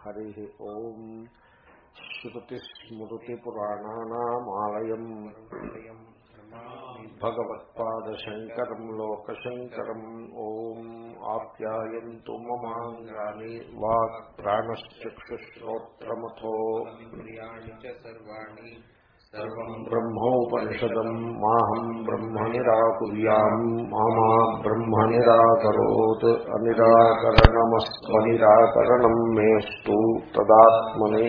హరి ఓం శ్రుతిస్మృతిపురాణానామాలయం భగవత్పాదశంకరం లోకశంకరం ఓం ఆప్యాయంతు మమాంగాని walk ప్రాణశ్చక్షుశ్రోత్రమథో బ్రహ్మోపనిషదం మాహం బ్రహ్మ నిరాకుర్యాం మామా బ్రహ్మ నిరాకరోత్ అనిరాకరణమస్వనిరాకరణం మేస్తు తదాత్మని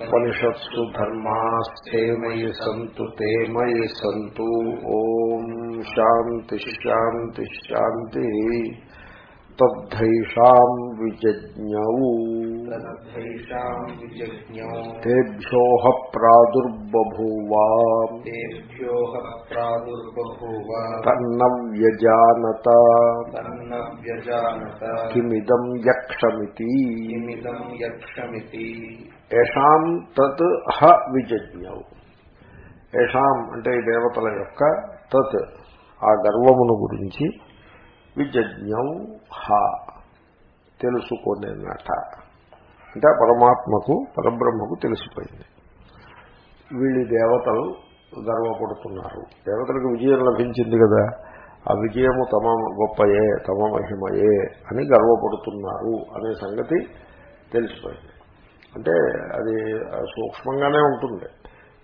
ఉపనిషత్సు ధర్మాస్తే మయి సంతు తే మయి సంతు ఓం శాంతి శాంతి శాంతి తద్ధైషాం విజజ్ఞౌ. తేభ్యోహ ప్రాదుర్బభూవా. తన్న వ్యజానత కిమిదం యక్షమితి. ఏషాం తత్ హ విజజ్ఞౌ. ఏషాం అంటే ఈ దేవతల యొక్క తత్ ఆ గర్వమును గురించి విజజ్ఞం. హ తెలుసుకొనేనట అంటే పరమాత్మకు పరబ్రహ్మకు తెలిసిపోయింది. వీళ్ళు దేవతలు గర్వపడుతున్నారు. దేవతలకు విజయం లభించింది కదా. ఆ విజయము తమ గొప్పయే తమ మహిమయే అని గర్వపడుతున్నారు అనే సంగతి తెలిసిపోయింది. అంటే అది సూక్ష్మంగానే ఉంటుంది.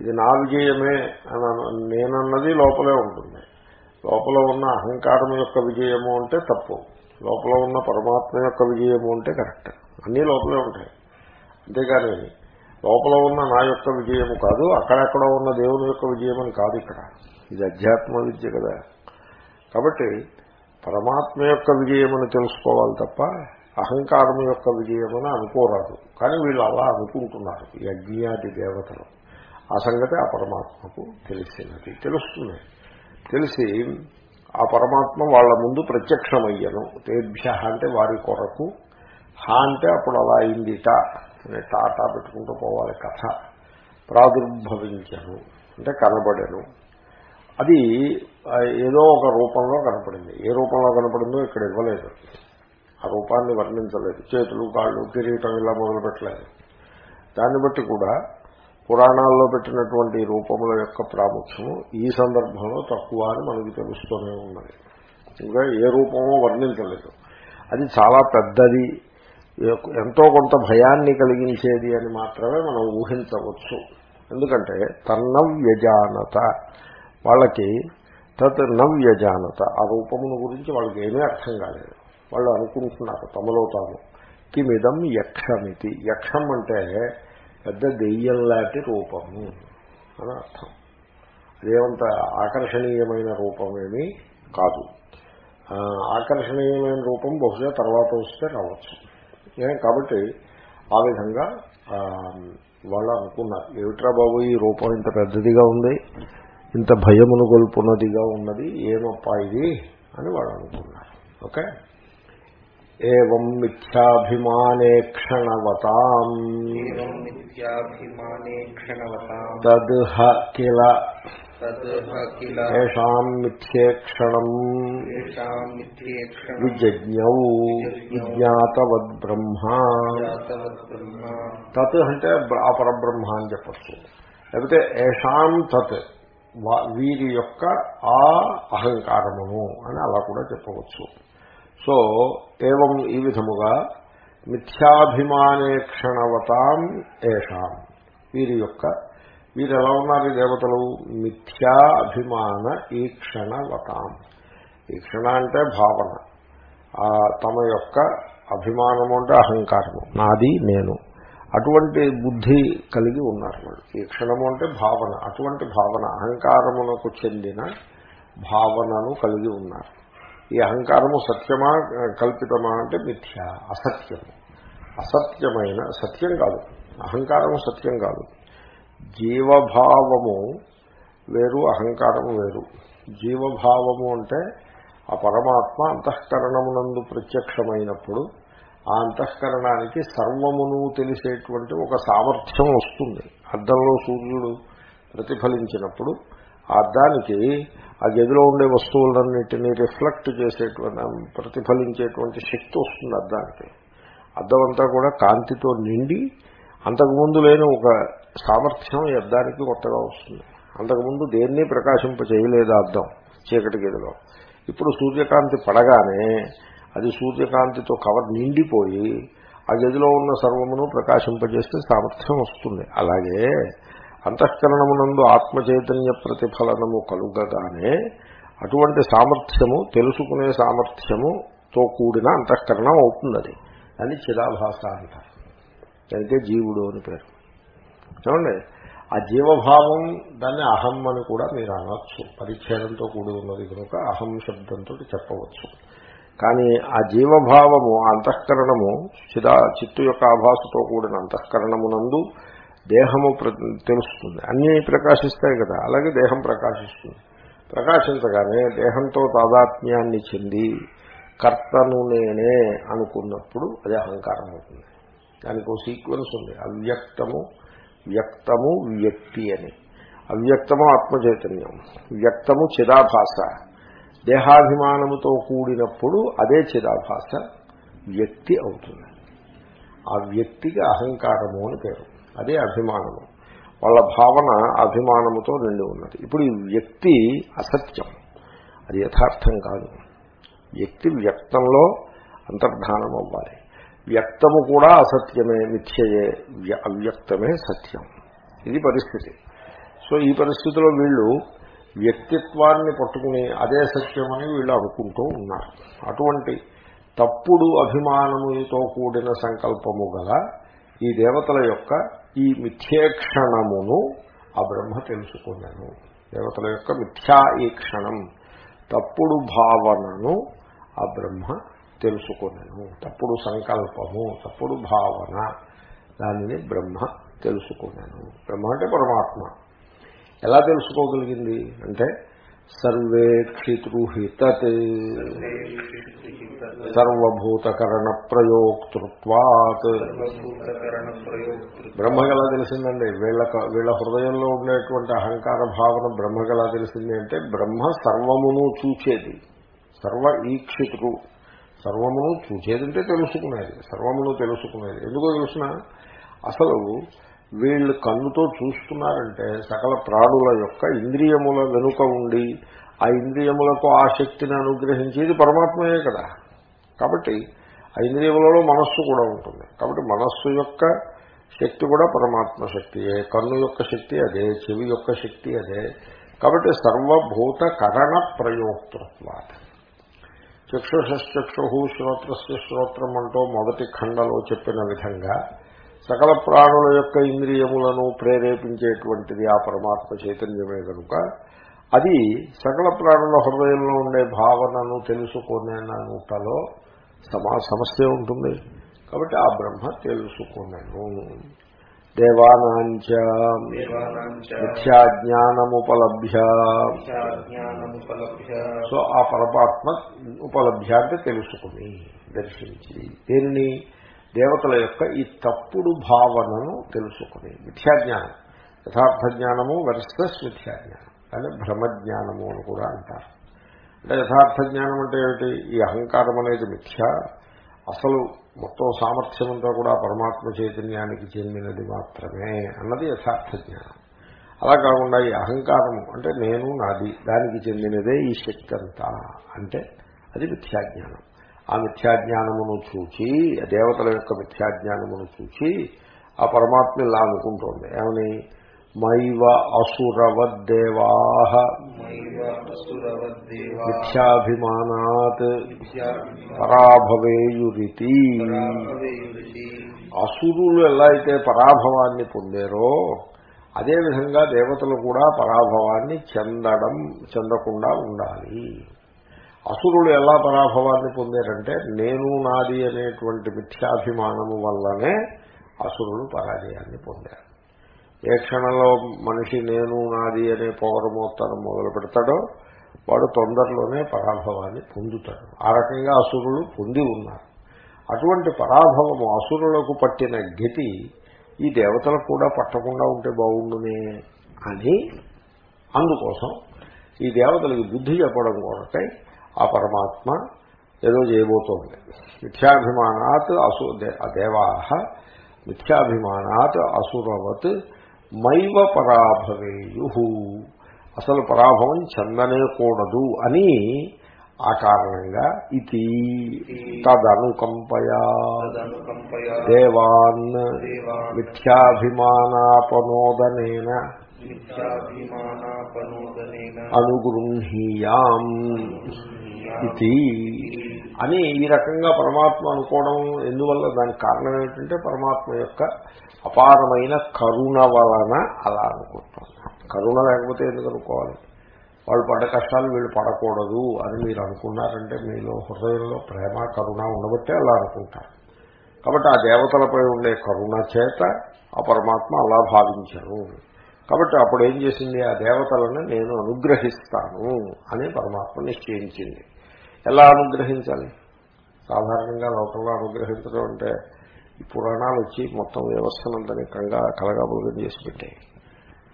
ఇది నా విజయమే అని నేనన్నది లోపలే ఉంటుంది. లోపల ఉన్న అహంకారం యొక్క విజయము అంటే తప్పు. లోపల ఉన్న పరమాత్మ యొక్క విజయము అంటే కరెక్ట్. అన్నీ లోపలే ఉంటాయి. అంతేగాని లోపల ఉన్న నా యొక్క విజయము కాదు అక్కడెక్కడ ఉన్న దేవుని యొక్క విజయం అని కాదు ఇక్కడ. ఇది అధ్యాత్మ విద్య కదా. కాబట్టి పరమాత్మ యొక్క విజయమని తెలుసుకోవాలి తప్ప అహంకారం యొక్క విజయమని అనుకోరాదు. కానీ వీళ్ళు అలా అనుకుంటున్నారు ఈ అజ్ఞాతి దేవతలు. ఆ సంగతి ఆ పరమాత్మకు తెలిసినది తెలుస్తుంది. తెలిసి ఆ పరమాత్మ వాళ్ళ ముందు ప్రత్యక్షమయ్యను. తేభ్య అంటే వారి కొరకు. హా అంటే అప్పుడు అలా అయిందిట. అనే టాటా పెట్టుకుంటూ పోవాలి కథ. ప్రాదుర్భవించను. అంటే కనబడను. అది ఏదో ఒక రూపంలో కనపడింది. ఏ రూపంలో కనపడిందో ఇక్కడ ఇవ్వలేదు. ఆ రూపాన్ని వర్ణించలేదు. చేతులు కాళ్ళు కిరీటం ఇలా మొదలుపెట్టలేదు. దాన్ని బట్టి కూడా పురాణాల్లో పెట్టినటువంటి రూపముల యొక్క ప్రాముఖ్యము ఈ సందర్భంలో తక్కువ అని మనకి తెలుస్తూనే ఉన్నది. ఇంకా ఏ రూపమో వర్ణించలేదు. అది చాలా పెద్దది. ఎంతో కొంత భయాన్ని కలిగించేది అని మాత్రమే మనం ఊహించవచ్చు. ఎందుకంటే తన్నవ్యజానత వాళ్ళకి తత్ నవ్యజానత ఆ రూపమును గురించి వాళ్ళకి ఏమీ అర్థం కాలేదు. వాళ్ళు అనుకుంటున్నారు తమలో తాము. కిమిదం యక్షమితి. యక్షం అంటే పెద్ద దెయ్యం లాంటి రూపము అని అర్థం. అదేమంత ఆకర్షణీయమైన రూపమేమీ కాదు. ఆకర్షణీయమైన రూపం బహుశా తర్వాత వస్తే రావచ్చు. కాబట్టి ఆ విధంగా వాళ్ళు అనుకున్నారు. ఏమిట్రా బాబు ఈ రూపం ఇంత పెద్దదిగా ఉంది ఇంత భయమును గొల్పున్నదిగా ఉన్నది ఏమప్పా ఇది అని వాళ్ళు అనుకున్నారు. ఓకే? ఏం మిథ్యాభిమానే క్షణవతాం తద్హ కిల ఏషాం మిథ్యేక్షణం విజజ్ఞౌ విజ్ఞాతవద్బ్రహ్మ తత్ అంటే ఆ పరబ్రహ్మ అని చెప్పచ్చు। లేకపోతే ఏషాం తత్ వీరి యొక్క ఆ అహంకారమును అని అలా కూడా చెప్పవచ్చు। సో ఏవం ఈ విధముగా మిథ్యాభిమానేక్షణవతాం ఏషాం. వీరి యొక్క వీరు ఎలా ఉన్నారు దేవతలు? మిథ్యా అభిమాన ఈక్షణవతాం ఈక్షణ అంటే భావన. తమ యొక్క అభిమానము అంటే అహంకారము. నాది నేను. అటువంటి బుద్ధి కలిగి ఉన్నారు వాళ్ళు. ఈక్షణము అంటే భావన. అటువంటి భావన అహంకారమునకు చెందిన భావనను కలిగి ఉన్నారు. ఈ అహంకారము సత్యమా కల్పితమా అంటే మిథ్య అసత్యము. అసత్యమైన సత్యం కాదు. అహంకారము సత్యం కాదు. జీవభావము వేరు అహంకారము వేరు. జీవభావము అంటే ఆ పరమాత్మ అంతఃకరణమునందు ప్రత్యక్షమైనప్పుడు ఆ అంతఃకరణానికి సర్వమును తెలిసేటువంటి ఒక సామర్థ్యం వస్తుంది. అద్దంలో సూర్యుడు ప్రతిఫలించినప్పుడు ఆ అద్దానికి ఆ గదిలో ఉండే వస్తువులన్నింటినీ రిఫ్లెక్ట్ చేసేటువంటి ప్రతిఫలించేటువంటి శక్తి వస్తుంది అద్దానికి. అద్దం అంతా కూడా కాంతితో నిండి అంతకుముందు లేని ఒక సామర్థ్యం ఈ అద్దానికి కొత్తగా వస్తుంది. అంతకుముందు దేన్ని ప్రకాశింప చేయలేదు అద్దం చీకటి గదిలో. ఇప్పుడు సూర్యకాంతి పడగానే అది సూర్యకాంతితో కవర్ నిండిపోయి ఆ గదిలో ఉన్న సర్వమును ప్రకాశింపజేస్తే సామర్థ్యం వస్తుంది. అలాగే అంతఃకరణమునందు ఆత్మచైతన్య ప్రతిఫలనము కలుగగానే అటువంటి సామర్థ్యము తెలుసుకునే సామర్థ్యముతో కూడిన అంతఃకరణం అవుతుంది అది అని చిరాభాష అంటారు. దానికే జీవుడు అని పేరు. చూడండి ఆ జీవభావం దాన్ని అహం అని కూడా మీరు అనొచ్చు. పరిచ్ఛేదంతో కూడి ఉన్నది కనుక అహం శబ్దంతో చెప్పవచ్చు. కానీ ఆ జీవభావము ఆ అంతఃకరణము చిదా చిత్తు యొక్క ఆభాసతో కూడిన అంతఃకరణమునందు దేహము తెలుస్తుంది. అన్నీ ప్రకాశిస్తాయి కదా. అలాగే దేహం ప్రకాశిస్తుంది. ప్రకాశించగానే దేహంతో తాదాత్మ్యాన్ని చెంది కర్తను నేనే అనుకున్నప్పుడు అది అహంకారం అవుతుంది. దానికి ఒక సీక్వెన్స్ ఉంది. అవ్యక్తము వ్యక్తము వ్యక్తి అని. అవ్యక్తము ఆత్మచైతన్యం. వ్యక్తము చిదాభాష దేహాభిమానముతో కూడినప్పుడు అదే చిదాభాష వ్యక్తి అవుతుంది. ఆ వ్యక్తికి అహంకారము అని పేరు. అదే అభిమానము. వాళ్ళ భావన అభిమానముతో నిండి ఉన్నది. ఇప్పుడు ఈ వ్యక్తి అసత్యం. అది యథార్థం కాదు. వ్యక్తి వ్యక్తంలో అంతర్ధానం అవ్వాలి. వ్యక్తము కూడా అసత్యమే మిథ్యయే అవ్యక్తమే సత్యం. ఇది పరిస్థితి. సో ఈ పరిస్థితిలో వీళ్ళు వ్యక్తిత్వాన్ని పట్టుకుని అదే సత్యమని వీళ్ళు అనుకుంటూ ఉన్నారు. అటువంటి తప్పుడు అభిమానముతో కూడిన సంకల్పము గల ఈ దేవతల యొక్క ఈ మిథ్యేక్షణమును ఆ బ్రహ్మ తెలుసుకున్నాను. దేవతల యొక్క మిథ్యా ఈ క్షణం తప్పుడు భావనను ఆ బ్రహ్మ తెలుసుకున్నాను. తప్పుడు సంకల్పము తప్పుడు భావన దానిని బ్రహ్మ తెలుసుకున్నాను. బ్రహ్మ అంటే పరమాత్మ. ఎలా తెలుసుకోగలిగింది? అంటే సర్వేక్షితృహితత్ సర్వభూతకరణ ప్రయోక్తృత్వాత్ బ్రహ్మగలా తెలిసిందండి? వీళ్ళ వీళ్ళ హృదయంలో ఉండేటువంటి అహంకార భావన బ్రహ్మగలా తెలిసింది అంటే బ్రహ్మ సర్వమును చూచేది. సర్వ ఈక్షితుడు సర్వమును చూచేదంటే తెలుసుకునేది. సర్వమును తెలుసుకునేది. ఎందుకో తెలుసిన? అసలు వీళ్ళు కన్నుతో చూస్తున్నారంటే సకల ప్రాణుల యొక్క ఇంద్రియముల వెనుక ఉండి ఆ ఇంద్రియములకు ఆ శక్తిని అనుగ్రహించేది పరమాత్మయే కదా. కాబట్టి ఆ ఇంద్రియములలో మనస్సు కూడా ఉంటుంది. కాబట్టి మనస్సు యొక్క శక్తి కూడా పరమాత్మ శక్తియే. కన్ను యొక్క శక్తి అదే చెవి యొక్క శక్తి అదే. కాబట్టి సర్వభూత కరణ ప్రయోక్తృత్వాత. చక్షుషక్షు శ్రోత్రస్య శ్రోత్రం అంటూ మొదటి ఖండలో చెప్పిన విధంగా సకల ప్రాణుల యొక్క ఇంద్రియములను ప్రేరేపించేటువంటిది ఆ పరమాత్మ చైతన్యమే కనుక అది సకల ప్రాణుల హృదయంలో ఉండే భావనను తెలుసుకునేనంతలో సమా సమస్య ఉంటుంది. కాబట్టి ఆ బ్రహ్మ తెలుసుకున్నాను దేవానాంచ మిథ్యాజ్ఞానముపలభ్య. సో ఆ పరమాత్మ ఉపలభ్య అంటే తెలుసుకుని దర్శించి. దేనిని? దేవతల యొక్క ఈ తప్పుడు భావనను తెలుసుకుని. మిథ్యాజ్ఞానం. యథార్థ జ్ఞానము వర్సెస్ మిథ్యాజ్ఞానం. అంటే భ్రమజ్ఞానము అని కూడా అంటారు. అంటే యథార్థ జ్ఞానం అంటే ఏమిటి? ఈ అహంకారం అనేది మిథ్య. అసలు మొత్తం సామర్థ్యం అంతా కూడా పరమాత్మ చైతన్యానికి చెందినది మాత్రమే అన్నది యథార్థ జ్ఞానం అలా కాకుండా ఈ అహంకారం అంటే నేను నాది దానికి చెందినదే ఈ శక్తి అంతా. అంటే అది మిథ్యాజ్ఞానం. ఆ మిథ్యాజ్ఞానమును చూచి దేవతల యొక్క మిథ్యాజ్ఞానమును చూచి ఆ పరమాత్మ ఇలా అనుకుంటోంది. ఏమని? మైవ అసురవద్దేవా. మిథ్యాభిమానాత్ పరాభవేయురితి. అసురులు ఎలా అయితే పరాభవాన్ని పొందారో అదేవిధంగా దేవతలు కూడా పరాభవాన్ని చెందడం చెందకుండా ఉండాలి. అసురులు ఎలా పరాభవాన్ని పొందారంటే నేను నాది అనేటువంటి మిథ్యాభిమానము వల్లనే అసురులు పరాజయాన్ని పొందారు ఏ క్షణంలో మనిషి నేను నాది అనే పౌరమోత్తరం మొదలు పెడతాడో వాడు తొందరలోనే పరాభవాన్ని పొందుతాడు. ఆ రకంగా అసురులు పొంది ఉన్నారు. అటువంటి పరాభవము అసురులకు పట్టిన గతి ఈ దేవతలకు కూడా పట్టకుండా ఉంటే బాగుండునే అని అందుకోసం ఈ దేవతలకి బుద్ధి చెప్పడం కొరకై ఆ పరమాత్మ ఏదో చేయబోతోంది. మిథ్యాభిమానాత్ అసు దేవా మిథ్యాభిమానాత్ అసురవత్ మైవ పరాభవేయు అసలు పరాభవం చెందనేకూడదు అని ఆ కారణంగా ఇది తదనుకంపయా దేవాన్ మిథ్యాభిమానాపనోదనేన అనుగృహీయాం ఇది అని ఈ రకంగా పరమాత్మ అనుకోవడం ఎందువల్ల దానికి కారణం ఏమిటంటే పరమాత్మ యొక్క అపారమైన కరుణ వలన అలా అనుకుంటాం. కరుణ లేకపోతే ఎందుకు అనుకోవాలి? వాళ్ళు పడ్డ కష్టాలు వీళ్ళు పడకూడదు అని మీరు అనుకున్నారంటే మీలో హృదయంలో ప్రేమ కరుణ ఉండబట్టే అలా అనుకుంటారు. కాబట్టి ఆ దేవతలపై ఉండే కరుణ చేత ఆ పరమాత్మ అలా భావించను కాబట్టి అప్పుడు ఏం చేసింది? ఆ దేవతలను నేను అనుగ్రహిస్తాను అని పరమాత్మ నిశ్చయించింది. ఎలా అనుగ్రహించాలి? సాధారణంగా లోకంలో అనుగ్రహించడం అంటే ఈ పురాణాలు వచ్చి మొత్తం వ్యవస్థనంతని కంగా కలగాబులుగా చేసి పెట్టాయి.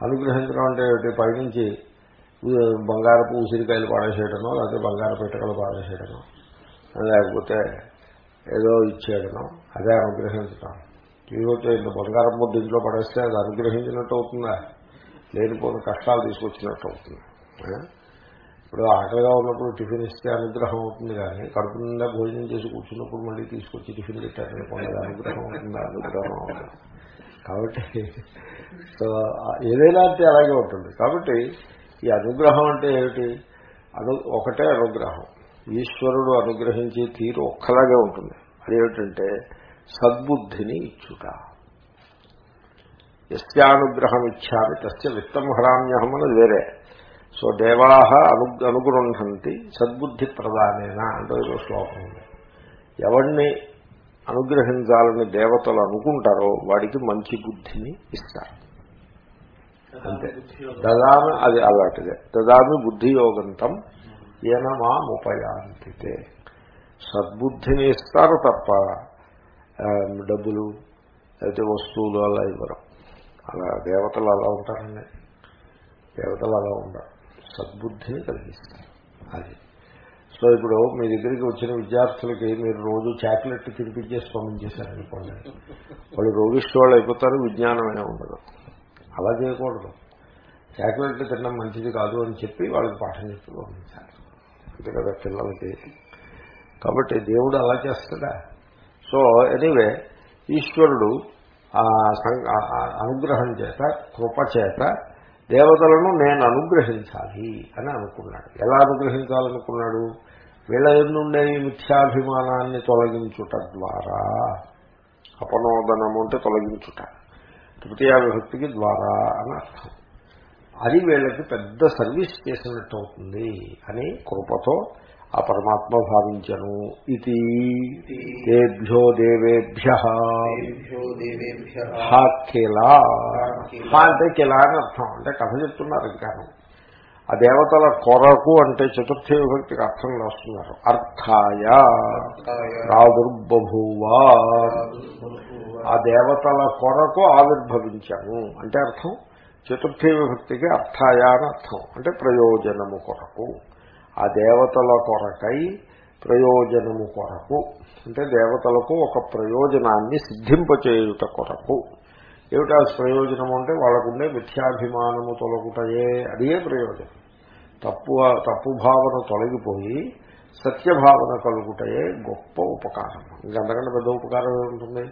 అనుగ్రహించడం అంటే పైనుంచి బంగారపు ఉసిరికాయలు పాడేసేయడమో లేకపోతే బంగారు పెట్టకలు పాడేసేయడమో లేకపోతే ఏదో ఇచ్చేయడనో అదే అనుగ్రహించడం. ఇదిగోతే ఇంత బంగారం ముద్ద ఇంట్లో పడేస్తే అది అనుగ్రహించినట్టు అవుతుందా? లేనిపోయిన కష్టాలు తీసుకొచ్చినట్టు అవుతుంది. ఇప్పుడు ఆకలిగా ఉన్నప్పుడు టిఫిన్ ఇస్తే అనుగ్రహం అవుతుంది కానీ కడుపు నిండా భోజనం చేసి కూర్చున్నప్పుడు మళ్ళీ తీసుకొచ్చి టిఫిన్ పెట్టారనుకోండి అనుగ్రహం అవుతుంది? అనుగ్రహం అవుతుంది? కాబట్టి సో ఏదైనా అంటే అలాగే ఉంటుంది. కాబట్టి ఈ అనుగ్రహం అంటే ఏమిటి? అను ఒకటే అనుగ్రహం. ఈశ్వరుడు అనుగ్రహించే తీరు ఒక్కలాగే ఉంటుంది. అదేమిటంటే సద్బుద్ధిని ఇచ్చుట. ఎస్యానుగ్రహం ఇచ్చామి తస్య విత్తం హరామ్యహం అన్నది వేరే. సో దేవాహ అను అనుగృహంతి సద్బుద్ధి ప్రధానేన అంటే శ్లోకం ఉంది. ఎవరిని అనుగ్రహించాలని దేవతలు అనుకుంటారో వాడికి మంచి బుద్ధిని ఇస్తారు. అంతే. దదామి అది అలాంటిదే. దదామి బుద్ధియోగంతం ఏన మా ఉపయాంతితే. సద్బుద్ధిని ఇస్తారు తప్ప డబ్బులు అయితే వస్తువులు అలా ఇవ్వరు. అలా దేవతలు అలా ఉంటారండి. దేవతలు అలా ఉండరు. సద్బుద్ధిని కలిగిస్తాయి. అది. సో ఇప్పుడు మీ దగ్గరికి వచ్చిన విద్యార్థులకి మీరు రోజు చాక్లెట్ తినిపించేసి పంపించేశారనుకోండి వాళ్ళు రోగిష్టి వాళ్ళు అయిపోతారు విజ్ఞానమే ఉండదు. అలా చేయకూడదు. చాక్లెట్ తినడం మంచిది కాదు అని చెప్పి వాళ్ళకి పాఠం చెప్పి పంపించాలి అంతే కదా పిల్లలకి. కాబట్టి దేవుడు అలా చేస్తాడా? సో ఎనీవే ఈశ్వరుడు అనుగ్రహం చేత కృప చేత దేవతలను నేను అనుగ్రహించాలి అని అనుకున్నాడు. ఎలా అనుగ్రహించాలనుకున్నాడు? వీళ్ళ ఎందుండే మిథ్యాభిమానాన్ని తొలగించుట ద్వారా? అపనోదనము అంటే తొలగించుట. తృతీయ విభక్తికి ద్వారా అని అర్థం. అది వీళ్ళకి పెద్ద సర్వీస్ చేసినట్టు అవుతుంది అని కృపతో ఆ పరమాత్మ భావించను ఇది. దేభ్యో దేవేభ్య. కిలా. అంటే కిలా అని అర్థం. అంటే కథ చెప్తున్నారు ఇంకా ఆ దేవతల కొరకు అంటే చతుర్థి విభక్తికి అర్థం వస్తున్నారు అర్థాయ రాదుర్బభూవా. ఆ దేవతల కొరకు ఆవిర్భవించాను. అంటే అర్థం? చతుర్థి విభక్తికి అర్థాయ అని అర్థం. అంటే ప్రయోజనము కొరకు. ఆ దేవతల కొరకై ప్రయోజనము కొరకు. అంటే దేవతలకు ఒక ప్రయోజనాన్ని సిద్ధింపచేయుట కొరకు. ఏమిటా ప్రయోజనం అంటే వాళ్ళకుండే మిథ్యాభిమానము తొలగుటయే అదే ప్రయోజనం. తప్పు తప్పు భావన తొలగిపోయి సత్యభావన కలుగుటయే గొప్ప ఉపకారం ఇంకంతకంటే పెద్ద ఉపకారం ఉంటుంది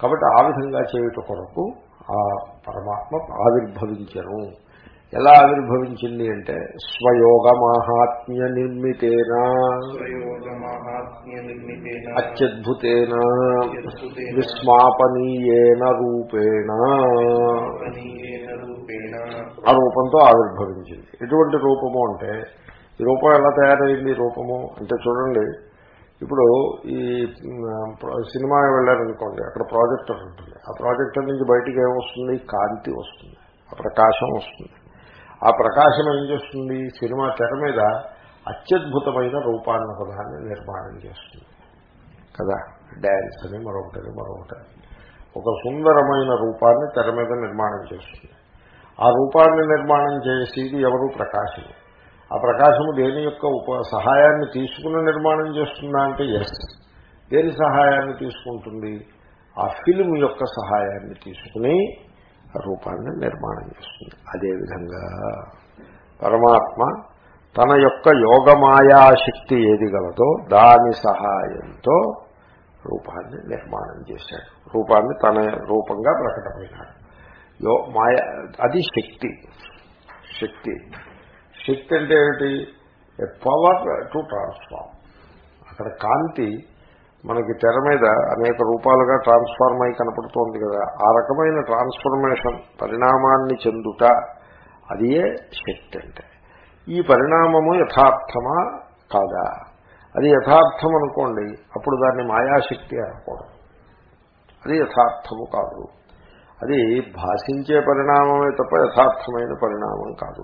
కాబట్టి ఆ విధంగా చేయుట కొరకు ఆ పరమాత్మ ఆవిర్భవించను. ఎలా ఆవిర్భవించింది అంటే స్వయోగ మాహాత్మ్య నిర్మితేన అత్యద్భుతేన విస్మాపనీయేన రూపేణ. ఆ రూపంతో ఆవిర్భవించింది. ఎటువంటి రూపము అంటే ఈ రూపం ఎలా తయారైంది రూపము అంటే చూడండి. ఇప్పుడు ఈ సినిమా వెళ్ళారనుకోండి అక్కడ ప్రాజెక్టర్ ఉంటుంది. ఆ ప్రాజెక్టర్ నుంచి బయటికి ఏమొస్తుంది? కాంతి వస్తుంది. ఆ ప్రకాశం వస్తుంది. ఆ ప్రకాశం ఏం చేస్తుంది? సినిమా తెర మీద అత్యద్భుతమైన రూపాన్న పదాన్ని నిర్మాణం చేస్తుంది. కదా? డ్యాన్స్ అని మరొకటి మరొకటి. ఒక సుందరమైన రూపాన్ని తెర మీద నిర్మాణం చేస్తుంది. ఆ రూపాన్ని నిర్మాణం చేసేది ఎవరు? ప్రకాశం ఆ ప్రకాశము దేని యొక్క ఉప సహాయాన్ని తీసుకుని నిర్మాణం చేస్తుందా అంటే ఎస్ దేని సహాయాన్ని తీసుకుంటుంది? ఆ ఫిల్మ్ యొక్క సహాయాన్ని తీసుకుని రూపాన్ని నిర్మాణం చేస్తుంది. అదేవిధంగా పరమాత్మ తన యొక్క యోగమాయా శక్తి ఏది గలదో దాని సహాయంతో రూపాన్ని నిర్మాణం చేశాడు. రూపాన్ని తన రూపంగా ప్రకటమైనాడు. యో మాయ అది శక్తి. శక్తి. శక్తి అంటే ఏమిటి? ఎ పవర్ టు ట్రాన్స్ఫార్మ్ అక్కడ కాంతి మనకి తెర మీద అనేక రూపాలుగా ట్రాన్స్ఫార్మ్ అయి కనపడుతోంది కదా. ఆ రకమైన ట్రాన్స్ఫర్మేషన్ పరిణామాన్ని చెందుట అదియే శక్తి అంటే. ఈ పరిణామము యథార్థమా కాదా? అది యథార్థం అనుకోండి అప్పుడు దాన్ని మాయాశక్తి అనుకోవడం అది యథార్థము కాదు. అది భాషించే పరిణామమే తప్ప యథార్థమైన పరిణామం కాదు.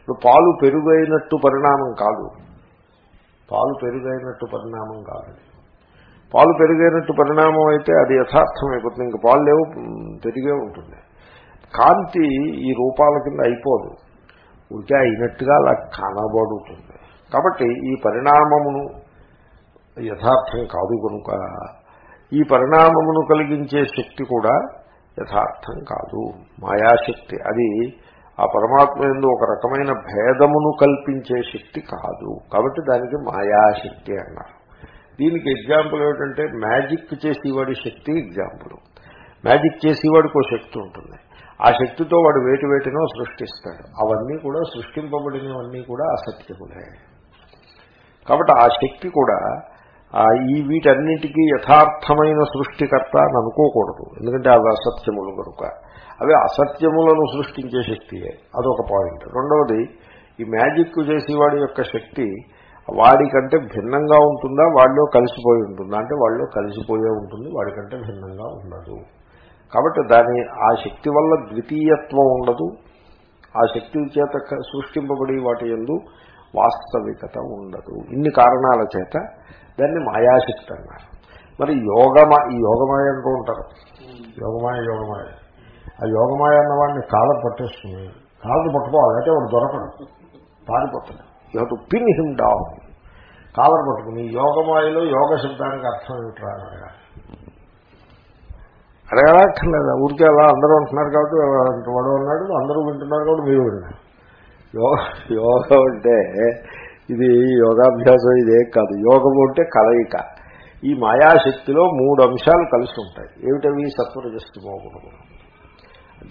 ఇప్పుడు పాలు పెరుగైనట్టు పరిణామం కాదు. పాలు పెరుగైనట్టు పరిణామం కాదు పాలు పెరిగేనట్టు పరిణామం అయితే అది యథార్థమైపోతుంది ఇంక పాలు లేవు పెరిగే ఉంటుంది. కాంతి ఈ రూపాల కింద అయిపోదు. ఉంటే అయినట్టుగా అలా కనబడుతుంది. కాబట్టి ఈ పరిణామమును యథార్థం కాదు కనుక ఈ పరిణామమును కలిగించే శక్తి కూడా యథార్థం కాదు. మాయాశక్తి అది ఆ పరమాత్మ ఎందు ఒక రకమైన భేదమును కల్పించే శక్తి కాదు. కాబట్టి దానికి మాయాశక్తి అన్నారు. దీనికి ఎగ్జాంపుల్ ఏమిటంటే మ్యాజిక్ చేసేవాడి శక్తి ఎగ్జాంపుల్. మ్యాజిక్ చేసేవాడికి ఒక శక్తి ఉంటుంది. ఆ శక్తితో వాడు వేటి వేటినో సృష్టిస్తాడు. అవన్నీ కూడా సృష్టింపబడినవన్నీ కూడా అసత్యములే. కాబట్టి ఆ శక్తి కూడా ఈ వీటన్నిటికీ యథార్థమైన సృష్టికర్త అని అనుకోకూడదు. ఎందుకంటే అవి అసత్యములు కనుక. అవి అసత్యములను సృష్టించే శక్తియే. అదొక పాయింట్. రెండవది ఈ మ్యాజిక్ చేసేవాడి యొక్క శక్తి వాడికంటే భిన్నంగా ఉంటుందా? వాళ్ళు కలిసిపోయి ఉంటుందా? అంటే వాళ్ళు కలిసిపోయే ఉంటుంది వాడికంటే భిన్నంగా ఉండదు. కాబట్టి దాని ఆ శక్తి వల్ల ద్వితీయత్వం ఉండదు. ఆ శక్తి చేత సృష్టింపబడి వాటి ఎందు వాస్తవికత ఉండదు. ఇన్ని కారణాల చేత దాన్ని మాయాశక్తి అన్నారు. మరి యోగమా ఈ యోగమాయ అంటూ ఉంటారు. యోగమాయ యోగమాయ. ఆ యోగమాయ అన్న వాడిని కాలం పట్టేస్తుంది. కాలం పట్టుకోవాలి అంటే వాడు దొరకడు. పారిపోతాడు. You to pin him down. Collar పట్టుకుని యోగమాయలో యోగ శబ్దానికి అర్థం ఏమిట్రా అని అడగాలి ఊరికే అలా అందరూ అంటున్నారు కాబట్టి వాడు అన్నాడు అందరూ వింటున్నారు కాబట్టి మీరు విన్నారు. యోగ యోగం అంటే ఇది యోగాభ్యాసం ఇదే కాదు. యోగం అంటే కలయిక. ఈ మాయాశక్తిలో మూడు అంశాలు కలిసి ఉంటాయి. ఏమిటవి? సత్వరజస్తు మోగుణము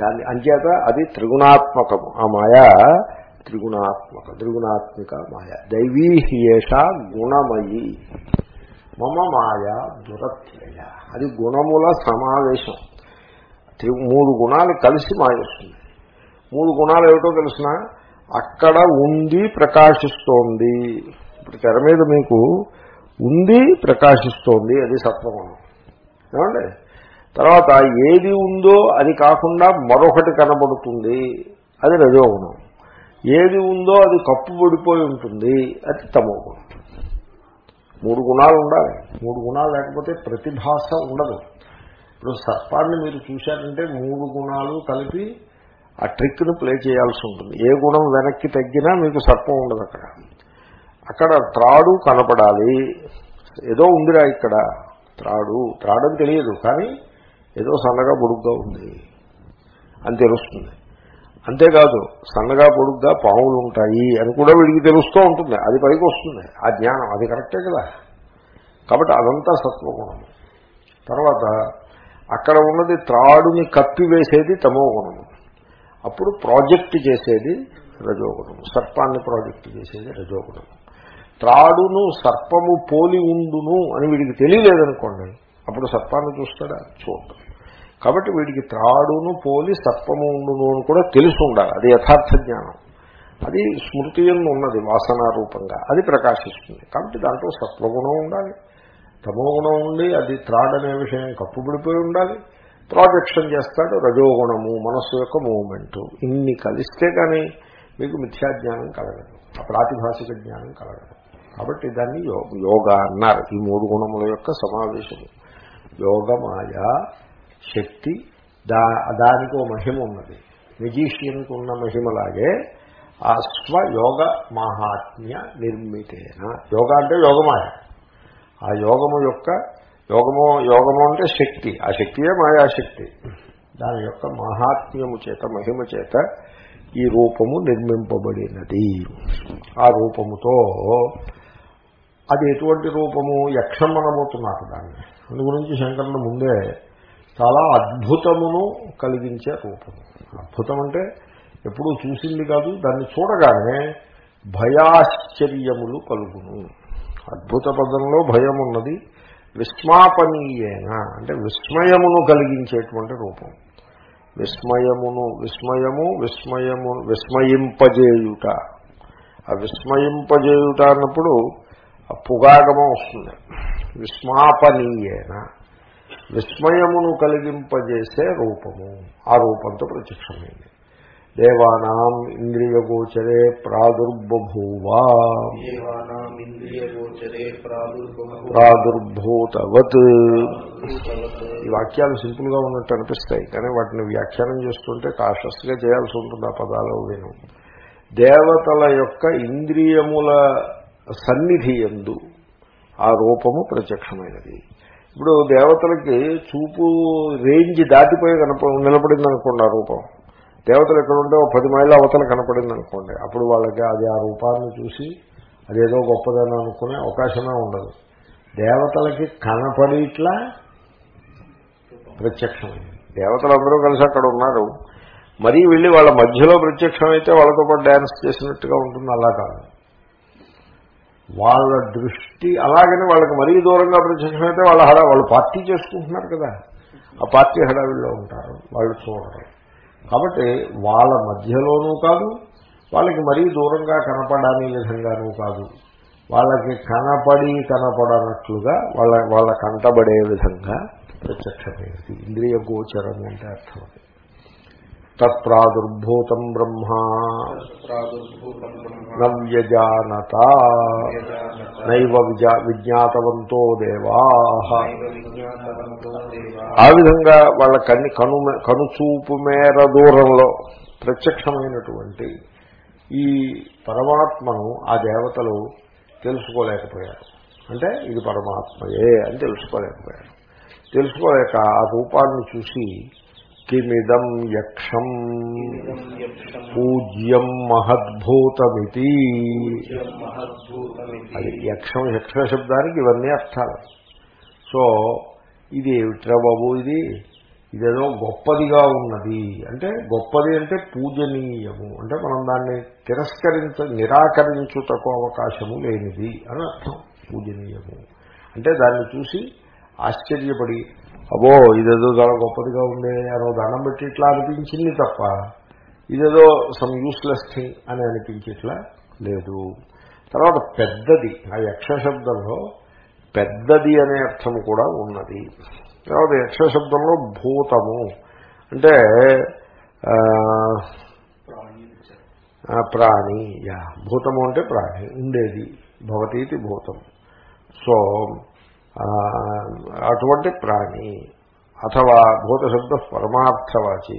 దాన్ని అంచేత అది త్రిగుణాత్మకము. ఆ మాయా త్రిగుణాత్మక త్రిగుణాత్మిక మాయ. దైవీ హేష గుణమయి. మమ మాయ దురత్యయ అది గుణముల సమావేశం. మూడు గుణాలు కలిసి మాయొస్తుంది. మూడు గుణాలు ఏమిటో తెలిసిన? అక్కడ ఉంది ప్రకాశిస్తోంది. ఇప్పుడు తెర మీద మీకు ఉంది ప్రకాశిస్తోంది అది సత్వగుణం. ఏమండి? తర్వాత ఏది ఉందో అది కాకుండా మరొకటి కనబడుతుంది అది రజోగుణం. ఏది ఉందో అది కప్పు పడిపోయి ఉంటుంది అది తమో గుణం. మూడు గుణాలు ఉండాలి. మూడు గుణాలు లేకపోతే ప్రతిభాస ఉండదు. ఇప్పుడు సర్పాన్ని మీరు చూశారంటే మూడు గుణాలు కలిపి ఆ ట్రిక్ను ప్లే చేయాల్సి ఉంటుంది. ఏ గుణం వెనక్కి తగ్గినా మీకు సర్పం ఉండదు అక్కడ. అక్కడ త్రాడు కనపడాలి. ఏదో ఉందిరా ఇక్కడ. త్రాడు. త్రాడని తెలియదు కానీ ఏదో సన్నగా బొడుగ్గా ఉంది. అని తెలుస్తుంది. అంతేకాదు సన్నగా పొడుగ్గా పాములు ఉంటాయి అని కూడా వీడికి తెలుస్తూ ఉంటుంది. అది పైకి వస్తుంది. ఆ జ్ఞానం అది కరెక్టే కదా? కాబట్టి అదంతా సత్వగుణము. తర్వాత అక్కడ ఉన్నది త్రాడుని కప్పివేసేది తమో గుణము అప్పుడు ప్రాజెక్ట్ చేసేది రజోగుణము. సర్పాన్ని ప్రాజెక్ట్ చేసేది రజోగుణము. త్రాడును సర్పము పోలి ఉండును అని వీడికి తెలియలేదనుకోండి అప్పుడు సర్పాన్ని చూస్తాడా? చూడటం కాబట్టి వీడికి త్రాడును పోలి సర్పము ఉండును అని కూడా తెలిసి ఉండాలి అది యథార్థ జ్ఞానం. అది స్మృతి ఉన్నది వాసన రూపంగా. అది ప్రకాశిస్తుంది. కాబట్టి దాంట్లో సత్వగుణం ఉండాలి. తమోగుణం ఉండి అది త్రాడనే విషయం కప్పుబడిపోయి ఉండాలి. ప్రాజెక్షన్ చేస్తాడు రజోగుణము మనస్సు యొక్క మూమెంట్ ఇన్ని కలిస్తే కానీ మీకు మిథ్యాజ్ఞానం కలగదు. ప్రాతిభాషిక జ్ఞానం కలగదు. కాబట్టి దాన్ని యోగ అన్నారు. ఈ మూడు గుణముల యొక్క సమావేశము. యోగమాయ శక్తి దా దానికి ఓ మహిమ ఉన్నది. మెజీషియన్కు ఉన్న మహిమలాగే ఆ స్వయోగ మహాత్మ్య నిర్మితేన. యోగ అంటే యోగమాయ. ఆ యోగము యొక్క యోగము యోగము అంటే శక్తి. ఆ శక్తియే మాయాశక్తి. దాని యొక్క మహాత్మ్యము చేత మహిమ చేత ఈ రూపము నిర్మింపబడినది. ఆ రూపముతో అది ఎటువంటి రూపము? యక్షం అనబోతున్నారు దాన్ని. అందు గురించి శంకరుడు ముందే చాలా అద్భుతమును కలిగించే రూపం. అద్భుతం అంటే ఎప్పుడూ చూసింది కాదు దాన్ని చూడగానే భయాశ్చర్యములు కలుగును. అద్భుత పదంలో భయం ఉన్నది విస్మాపనీయేన అంటే విస్మయమును కలిగించేటువంటి రూపం. విస్మయమును విస్మయము విస్మయము విస్మయింపజేయుట. ఆ విస్మయింపజేయుట అన్నప్పుడు ఆ పుగాగమం వస్తుంది. విస్మాపనీయేన. విస్మయమును కలిగింపజేసే రూపము. ఆ రూపంతో ప్రత్యక్షమైంది. దేవానాం ఇంద్రియగోచరే ప్రాదుర్బభూవా దేవానాం ఇంద్రియగోచరే ప్రాదుర్భవ. ప్రాదుర్భూతవత్. భూతవత్ ఈ వాక్యాలు సింపుల్గా ఉన్నట్టు అనిపిస్తాయి కానీ వాటిని వ్యాఖ్యానం చేస్తుంటే కాషస్గా చేయాల్సి ఉంటుంది ఆ పదాలు విను దేవతల యొక్క ఇంద్రియముల సన్నిధి ఎందు ఆ రూపము ప్రత్యక్షమైనది. ఇప్పుడు దేవతలకి చూపు రేంజ్ దాటిపోయి కనప నిలబడింది అనుకోండి ఆ రూపం. దేవతలు ఎక్కడ ఉంటే ఒక పది మైళ్ళ అవతల కనపడింది అనుకోండి అప్పుడు వాళ్ళకి అది ఆ రూపాన్ని చూసి అదేదో గొప్పదని అనుకునే అవకాశమే ఉండదు. దేవతలకి కనపడి ఇట్లా ప్రత్యక్షమైంది. దేవతలందరూ కలిసి అక్కడ ఉన్నారు. మరీ వెళ్ళి వాళ్ళ మధ్యలో ప్రత్యక్షమైతే వాళ్ళతో పాటు డ్యాన్స్ చేసినట్టుగా ఉంటుంది. అలా కాదు. వాళ్ళ దృష్టి అలాగని వాళ్ళకి మరీ దూరంగా ప్రత్యక్షమైతే వాళ్ళ హడా వాళ్ళు పార్టీ చేసుకుంటున్నారు కదా. ఆ పార్టీ హడావిల్లో ఉంటారు వాళ్ళు చూడరు. కాబట్టి వాళ్ళ మధ్యలోనూ కాదు వాళ్ళకి మరీ దూరంగా కనపడని విధంగానూ కాదు. వాళ్ళకి కనపడి కనపడనట్లుగా వాళ్ళ వాళ్ళ కంటబడే విధంగా ప్రత్యక్షమైనది ఇంద్రియ గోచరం అంటే అర్థం తత్ప్రాదుర్భూతం బ్రహ్మ ప్రాదుర్భూతం బ్రహ్మ నవ్యజానత నైవ విజ్ఞాతవంతో దేవా. ఆ విధంగా వాళ్ళ కన్ని కను కనుచూపు మేర దూరంలో ప్రత్యక్షమైనటువంటి ఈ పరమాత్మను ఆ దేవతలు తెలుసుకోలేకపోయారు. అంటే ఇది పరమాత్మయే అని తెలుసుకోలేకపోయారు. తెలుసుకోలేక ఆ రూపాన్ని చూసి కిమిదం యక్షం పూజ్యం మహద్భూతమితి. పూజ్యం మహద్భూతమితి అది యక్షం యక్ష శబ్దానికి ఇవన్నీ అర్థాలు. సో ఇది ఏమిట్రా బాబు ఇది? ఇదేదో గొప్పదిగా ఉన్నది. అంటే గొప్పది అంటే పూజనీయము. అంటే మనం దాన్ని తిరస్కరించ నిరాకరించుటకు అవకాశము లేనిది అని అర్థం. పూజనీయము. అంటే దాన్ని చూసి ఆశ్చర్యపడి అబో ఇదేదో చాలా గొప్పదిగా ఉండే అనో దండం పెట్టి ఇట్లా అనిపించింది తప్ప ఇదేదో సమ్ యూస్లెస్ థింగ్ అని అనిపించేట్లా లేదు. తర్వాత పెద్దది ఆ యక్ష శబ్దంలో పెద్దది అనే అర్థం కూడా ఉన్నది. తర్వాత యక్ష శబ్దంలో భూతము అంటే ప్రాణి యా భూతము అంటే ప్రాణి ఉండేది భవతీతి భూతం. సో అటువంటి ప్రాణి అథవా భూత శబ్ద పరమార్థవాచి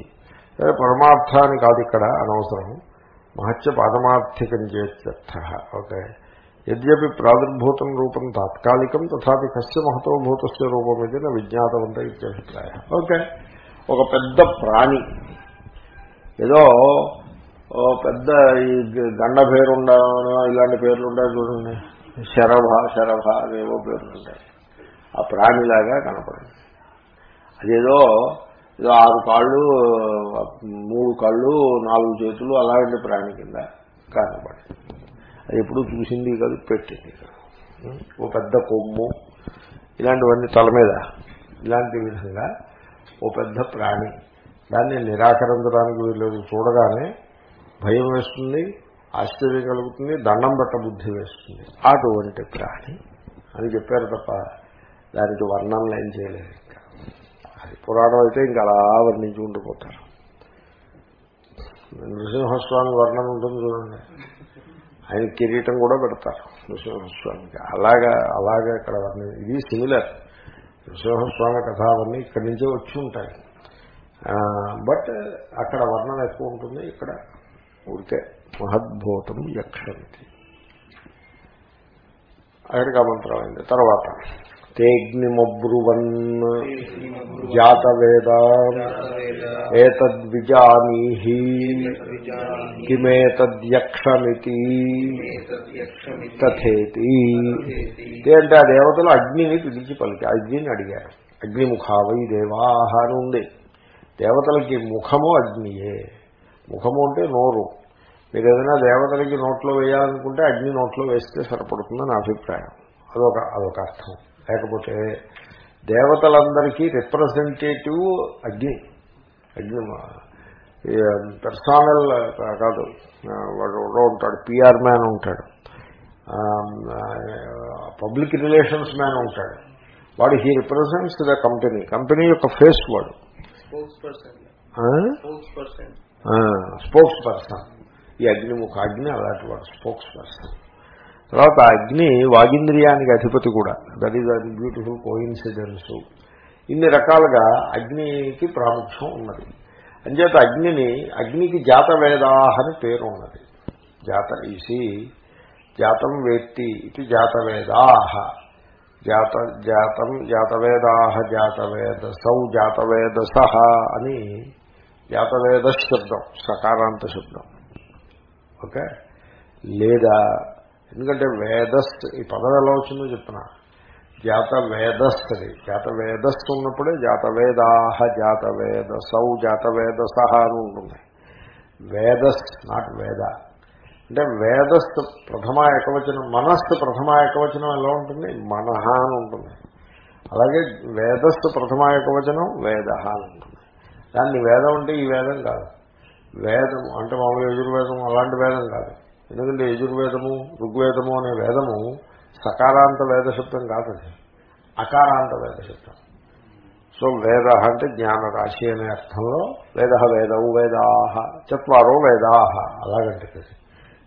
పరమార్థాన్ని కాదు ఇక్కడ అనవసరం. మహత్య పాదమార్థికం చేత్యర్థ. ఓకే. యద్యపి ప్రాదుర్భూతం రూపం తాత్కాలికం తథాపి కస్య మహతో భూతస్య రూపం ఇది నా విజ్ఞాతవంత ఇత్యభిప్రాయ. ఓకే. ఒక పెద్ద ప్రాణి. ఏదో పెద్ద ఈ గండ పేరుండ ఇలాంటి పేర్లు చూడండి. శరభ శరభ అవేవో పేర్లుండే ఆ ప్రాణిలాగా కనపడింది. అదేదో ఏదో ఆరు కాళ్ళు మూడు కళ్ళు నాలుగు చేతులు అలాంటి ప్రాణి కింద కనపడింది. అది ఎప్పుడు చూసింది కాదు పెట్టింది ఒక ఓ పెద్ద కొమ్ము ఇలాంటివన్నీ తల మీద ఇలాంటి విధంగా ఓ పెద్ద ప్రాణి. దాన్ని నిరాకరించడానికి వీళ్ళు చూడగానే భయం వేస్తుంది ఆశ్చర్యం కలుగుతుంది దండం పెట్ట బుద్ధి వేస్తుంది. అటువంటి ప్రాణి అని చెప్పారు తప్ప దానికి వర్ణనలు ఏం చేయలేదు ఇంకా. అది పురాణం అయితే ఇంకా అలా వర్ణించి ఉండిపోతారు. నృసింహస్వామి వర్ణన ఉంటుంది చూడండి. ఆయన కిరీటం కూడా పెడతారు నృసింహస్వామికి. అలాగా అలాగే ఇక్కడ వర్ణి ఇది సిమిలర్ నృసింహస్వామి కథ అవన్నీ ఇక్కడి నుంచే వచ్చి ఉంటాయి. బట్ అక్కడ వర్ణన ఎక్కువ ఉంటుంది ఇక్కడ ఊరికే మహద్భూతం యక్షమితి అక్కడికి ఆ మంత్రం అయింది. తర్వాత తేగ్నిమబ్రువన్ జాతవేద. ఏతద్విజానీహి. కిమేతద్యక్షమితి. తథేతి. ఇదే అంటే ఆ దేవతలు అగ్నిని పిలిచి పలికి అగ్నిని అడిగారు. అగ్నిముఖావై దేవాహ అని ఉంది. దేవతలకి ముఖము అగ్నియే. ముఖము అంటే నోరు. మీరు ఏదైనా దేవతలకి నోట్లో వేయాలనుకుంటే అగ్ని నోట్లో వేస్తే సరిపడుతుందని నా అభిప్రాయం. అదొక అదొక అర్థం. లేకపోతే దేవతలందరికీ రిప్రజెంటేటివ్ అగ్ని. అగ్ని పర్సనల్ కాదు వాడు ఎవడో ఉంటాడు పిఆర్ మ్యాన్ ఉంటాడు. పబ్లిక్ రిలేషన్స్ మ్యాన్ ఉంటాడు. వాడు he represents the company. Company యొక్క ఫేస్ వాడు. Spokesperson. ఈ అగ్నిముఖ అగ్ని అలాంటి వాడు స్పోక్స్ పర్సన్. తర్వాత అగ్ని వాగింద్రియానికి అధిపతి కూడా. దట్ ఈజ్ అది బ్యూటిఫుల్ కోయిన్సిడెన్స్ ఇన్ని రకాలుగా అగ్నికి ప్రాముఖ్యం ఉన్నది. అంచేత అగ్నిని అగ్నికి జాతవేదాహ అని పేరు ఉన్నది. జాత ఈసి జాతం వేత్తి ఇది జాతవేదాహ. జాత జాతం జాతవేదాహ జాతవేదసౌ జాతవేదస అని జాతవేద శబ్దం సకారాంత శబ్దం. ఓకే లేదా ఎందుకంటే వేదస్థ ఈ పదం ఎలా వచ్చిందో చెప్తున్నా. జాత వేదస్థది జాత వేదస్థ ఉన్నప్పుడే జాత వేదాः జాత జాతవేదాహ జాతవేదసౌ జాతవేదస అని ఉంటుంది. వేదస్ నాట్ వేద. అంటే వేదస్థ ప్రథమ ఏకవచనం మనస్థ ప్రథమ ఏకవచనం ఎలా ఉంటుంది? మనహ అని ఉంటుంది. అలాగే వేదస్థ ప్రథమ ఏకవచనం వేద అని ఉంటుంది. దాన్ని వేదం అంటే ఈ వేదం కాదు. వేదం అంటే మామూలు యజుర్వేదం అలాంటి వేదం కాదు. ఎందుకంటే యజుర్వేదము ఋగ్వేదము అనే వేదము సకారాంత వేద శబ్దం కాదండి. అకారాంత వేద శబ్దం. సో వేద అంటే జ్ఞానరాశి అనే అర్థంలో వేద వేదవు వేదాహ చత్వారో వేదాహ అలాగంటే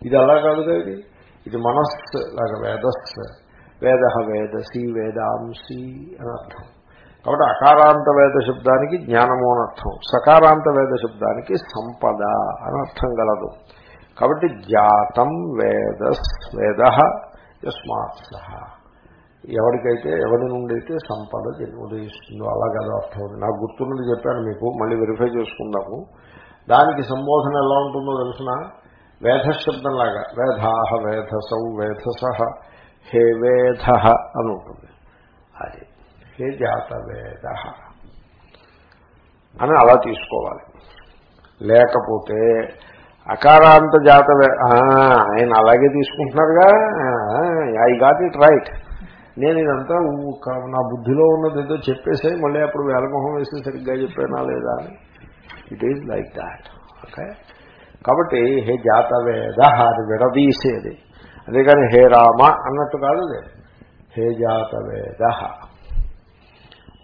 ఇది అలా కాదుగా ఇది ఇది మనస్సు లాగా వేదస్ వేద వేదసి వేదాంసి అని అర్థం. కాబట్టి అకారాంత వేద శబ్దానికి జ్ఞానము అని అర్థం. సకారాంత వేద శబ్దానికి సంపద అని అర్థం గలదు. కాబట్టి జాతం వేదస్ వేద యస్మాత్ సహ. ఎవరికైతే ఎవరి నుండి అయితే సంపద ఉదయిస్తుందో అలాగదో అర్థం నాకు గుర్తున్నది చెప్పాను మీకు మళ్ళీ వెరిఫై చేసుకుందాము. దానికి సంబోధన ఎలా ఉంటుందో తెలిసిన? వేధశబ్దంలాగా వేధాహ వేధసౌ వేధస హే వేధ అని ఉంటుంది. అది హే జాత వేద అని అలా తీసుకోవాలి. లేకపోతే అకారాంత జాత ఆయన అలాగే తీసుకుంటున్నారుగా. I got it right. నేను ఇదంతా నా బుద్ధిలో ఉన్నది ఏదో చెప్పేసే మళ్ళీ అప్పుడు వేలమొహం వేసి సరిగ్గా చెప్పానా లేదా అని. It is like that okay కాబట్టి హే జాతవేద అది విడదీసేది. అంతేగాని హే రామ అన్నట్టు కాదు లేదు హే జాతవేద.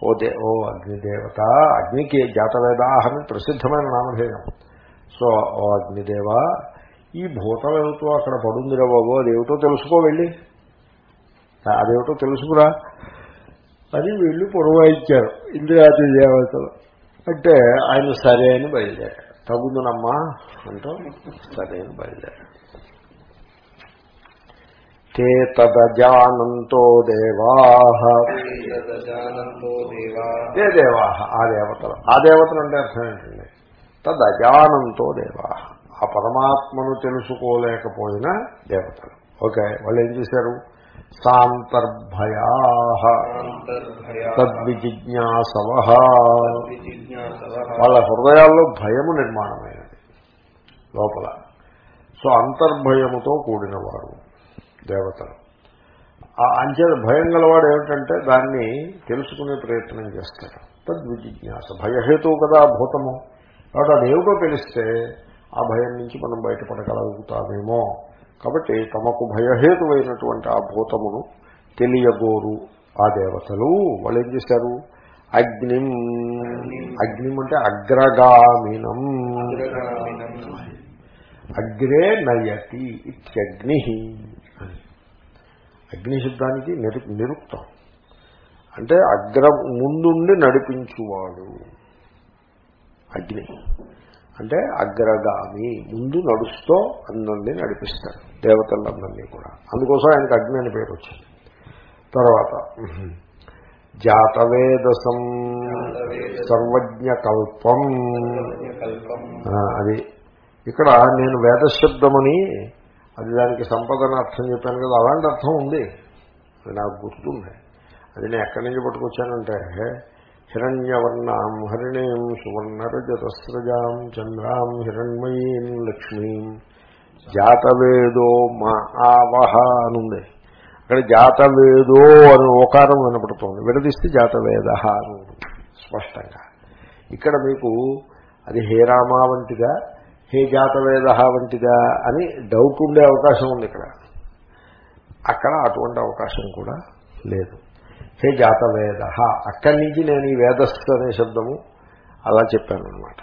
ఓ దే ఓ అగ్నిదేవత అగ్నికి జాతవేదాహ అని ప్రసిద్ధమైన నామధేయం. సో ఓ అగ్నిదేవ ఈ భూతం ఏమిటో అక్కడ పడుందిరా బాబు అదేమిటో తెలుసుకో వెళ్ళి. అదేమిటో తెలుసుకురా. అని వీళ్ళు పురవాయించారు ఇంద్రాది దేవతలు. అంటే ఆయన సరే అని బయలుదేరారు. తగుదునమ్మా అంటూ సరే అని బయలుదేరారు. తే తదజానంతో దేవా తే దేవా ఆ దేవతలు. ఆ దేవతలు అంటే అర్థం ఏంటండి? తదజానంతో దేవా. ఆ పరమాత్మను తెలుసుకోలేకపోయిన దేవతలు. ఓకే వాళ్ళు ఏం చేశారు సాంతర్భయా. తద్విజిజ్ఞాసవ. వాళ్ళ హృదయాల్లో భయము నిర్మాణమైనది లోపల. సో అంతర్భయముతో కూడినవారు దేవతలు. ఆ అంచెల భయం గలవాడు ఏమిటంటే దాన్ని తెలుసుకునే ప్రయత్నం చేస్తాడు తద్విజిజ్ఞాస. భయహేతువు కదా భూతము. కాబట్టి అదేమిటో తెలిస్తే ఆ భయం నుంచి మనం బయటపడగలుగుతామేమో. కాబట్టి తమకు భయహేతువైనటువంటి ఆ భూతమును తెలియగోరు ఆ దేవతలు. వాళ్ళు ఏం చేశారు? అగ్నిం. అగ్నిం అంటే అగ్రగామినం. అగ్రే నయతి ఇత్యగ్ని. అగ్నిశబ్దానికి నిరు నిరుక్తం. అంటే అగ్ర ముందుండి నడిపించువాడు. అగ్ని. అంటే అగ్రగామి ముందు నడుస్తూ అందరినీ నడిపిస్తాడు. దేవతలందరినీ కూడా. అందుకోసం ఆయనకు అగ్ని అని పేరు వచ్చింది. తర్వాత జాతవేదసం సర్వజ్ఞకల్పం. కల్పం అది ఇక్కడ నేను వేదశబ్దమని అది దానికి సంపదన అర్థం చెప్పాను కదా అలాంటి అర్థం ఉంది. అది నాకు గుర్తుంది. అది నేను ఎక్కడి నుంచి పట్టుకొచ్చానంటే హిరణ్యవర్ణాం హరిణీం సువర్ణరజతస్రజాం చంద్రాం హిరణ్మయీం లక్ష్మీం. జాతవేదో మా ఆవహ అనుంది. అక్కడ జాతవేదో అని ఓకారం వినపడుతోంది. విడదీస్తే జాతవేద అని స్పష్టంగా. ఇక్కడ మీకు అది హే రామా వంటిగా హే జాతవేద వంటిగా అని డౌట్ ఉండే అవకాశం ఉంది ఇక్కడ. అక్కడ అటువంటి అవకాశం కూడా లేదు. హే జాతవేద. అక్కడి నుంచి నేను ఈ వేదస్థ అనే శబ్దము అలా చెప్పాను అనమాట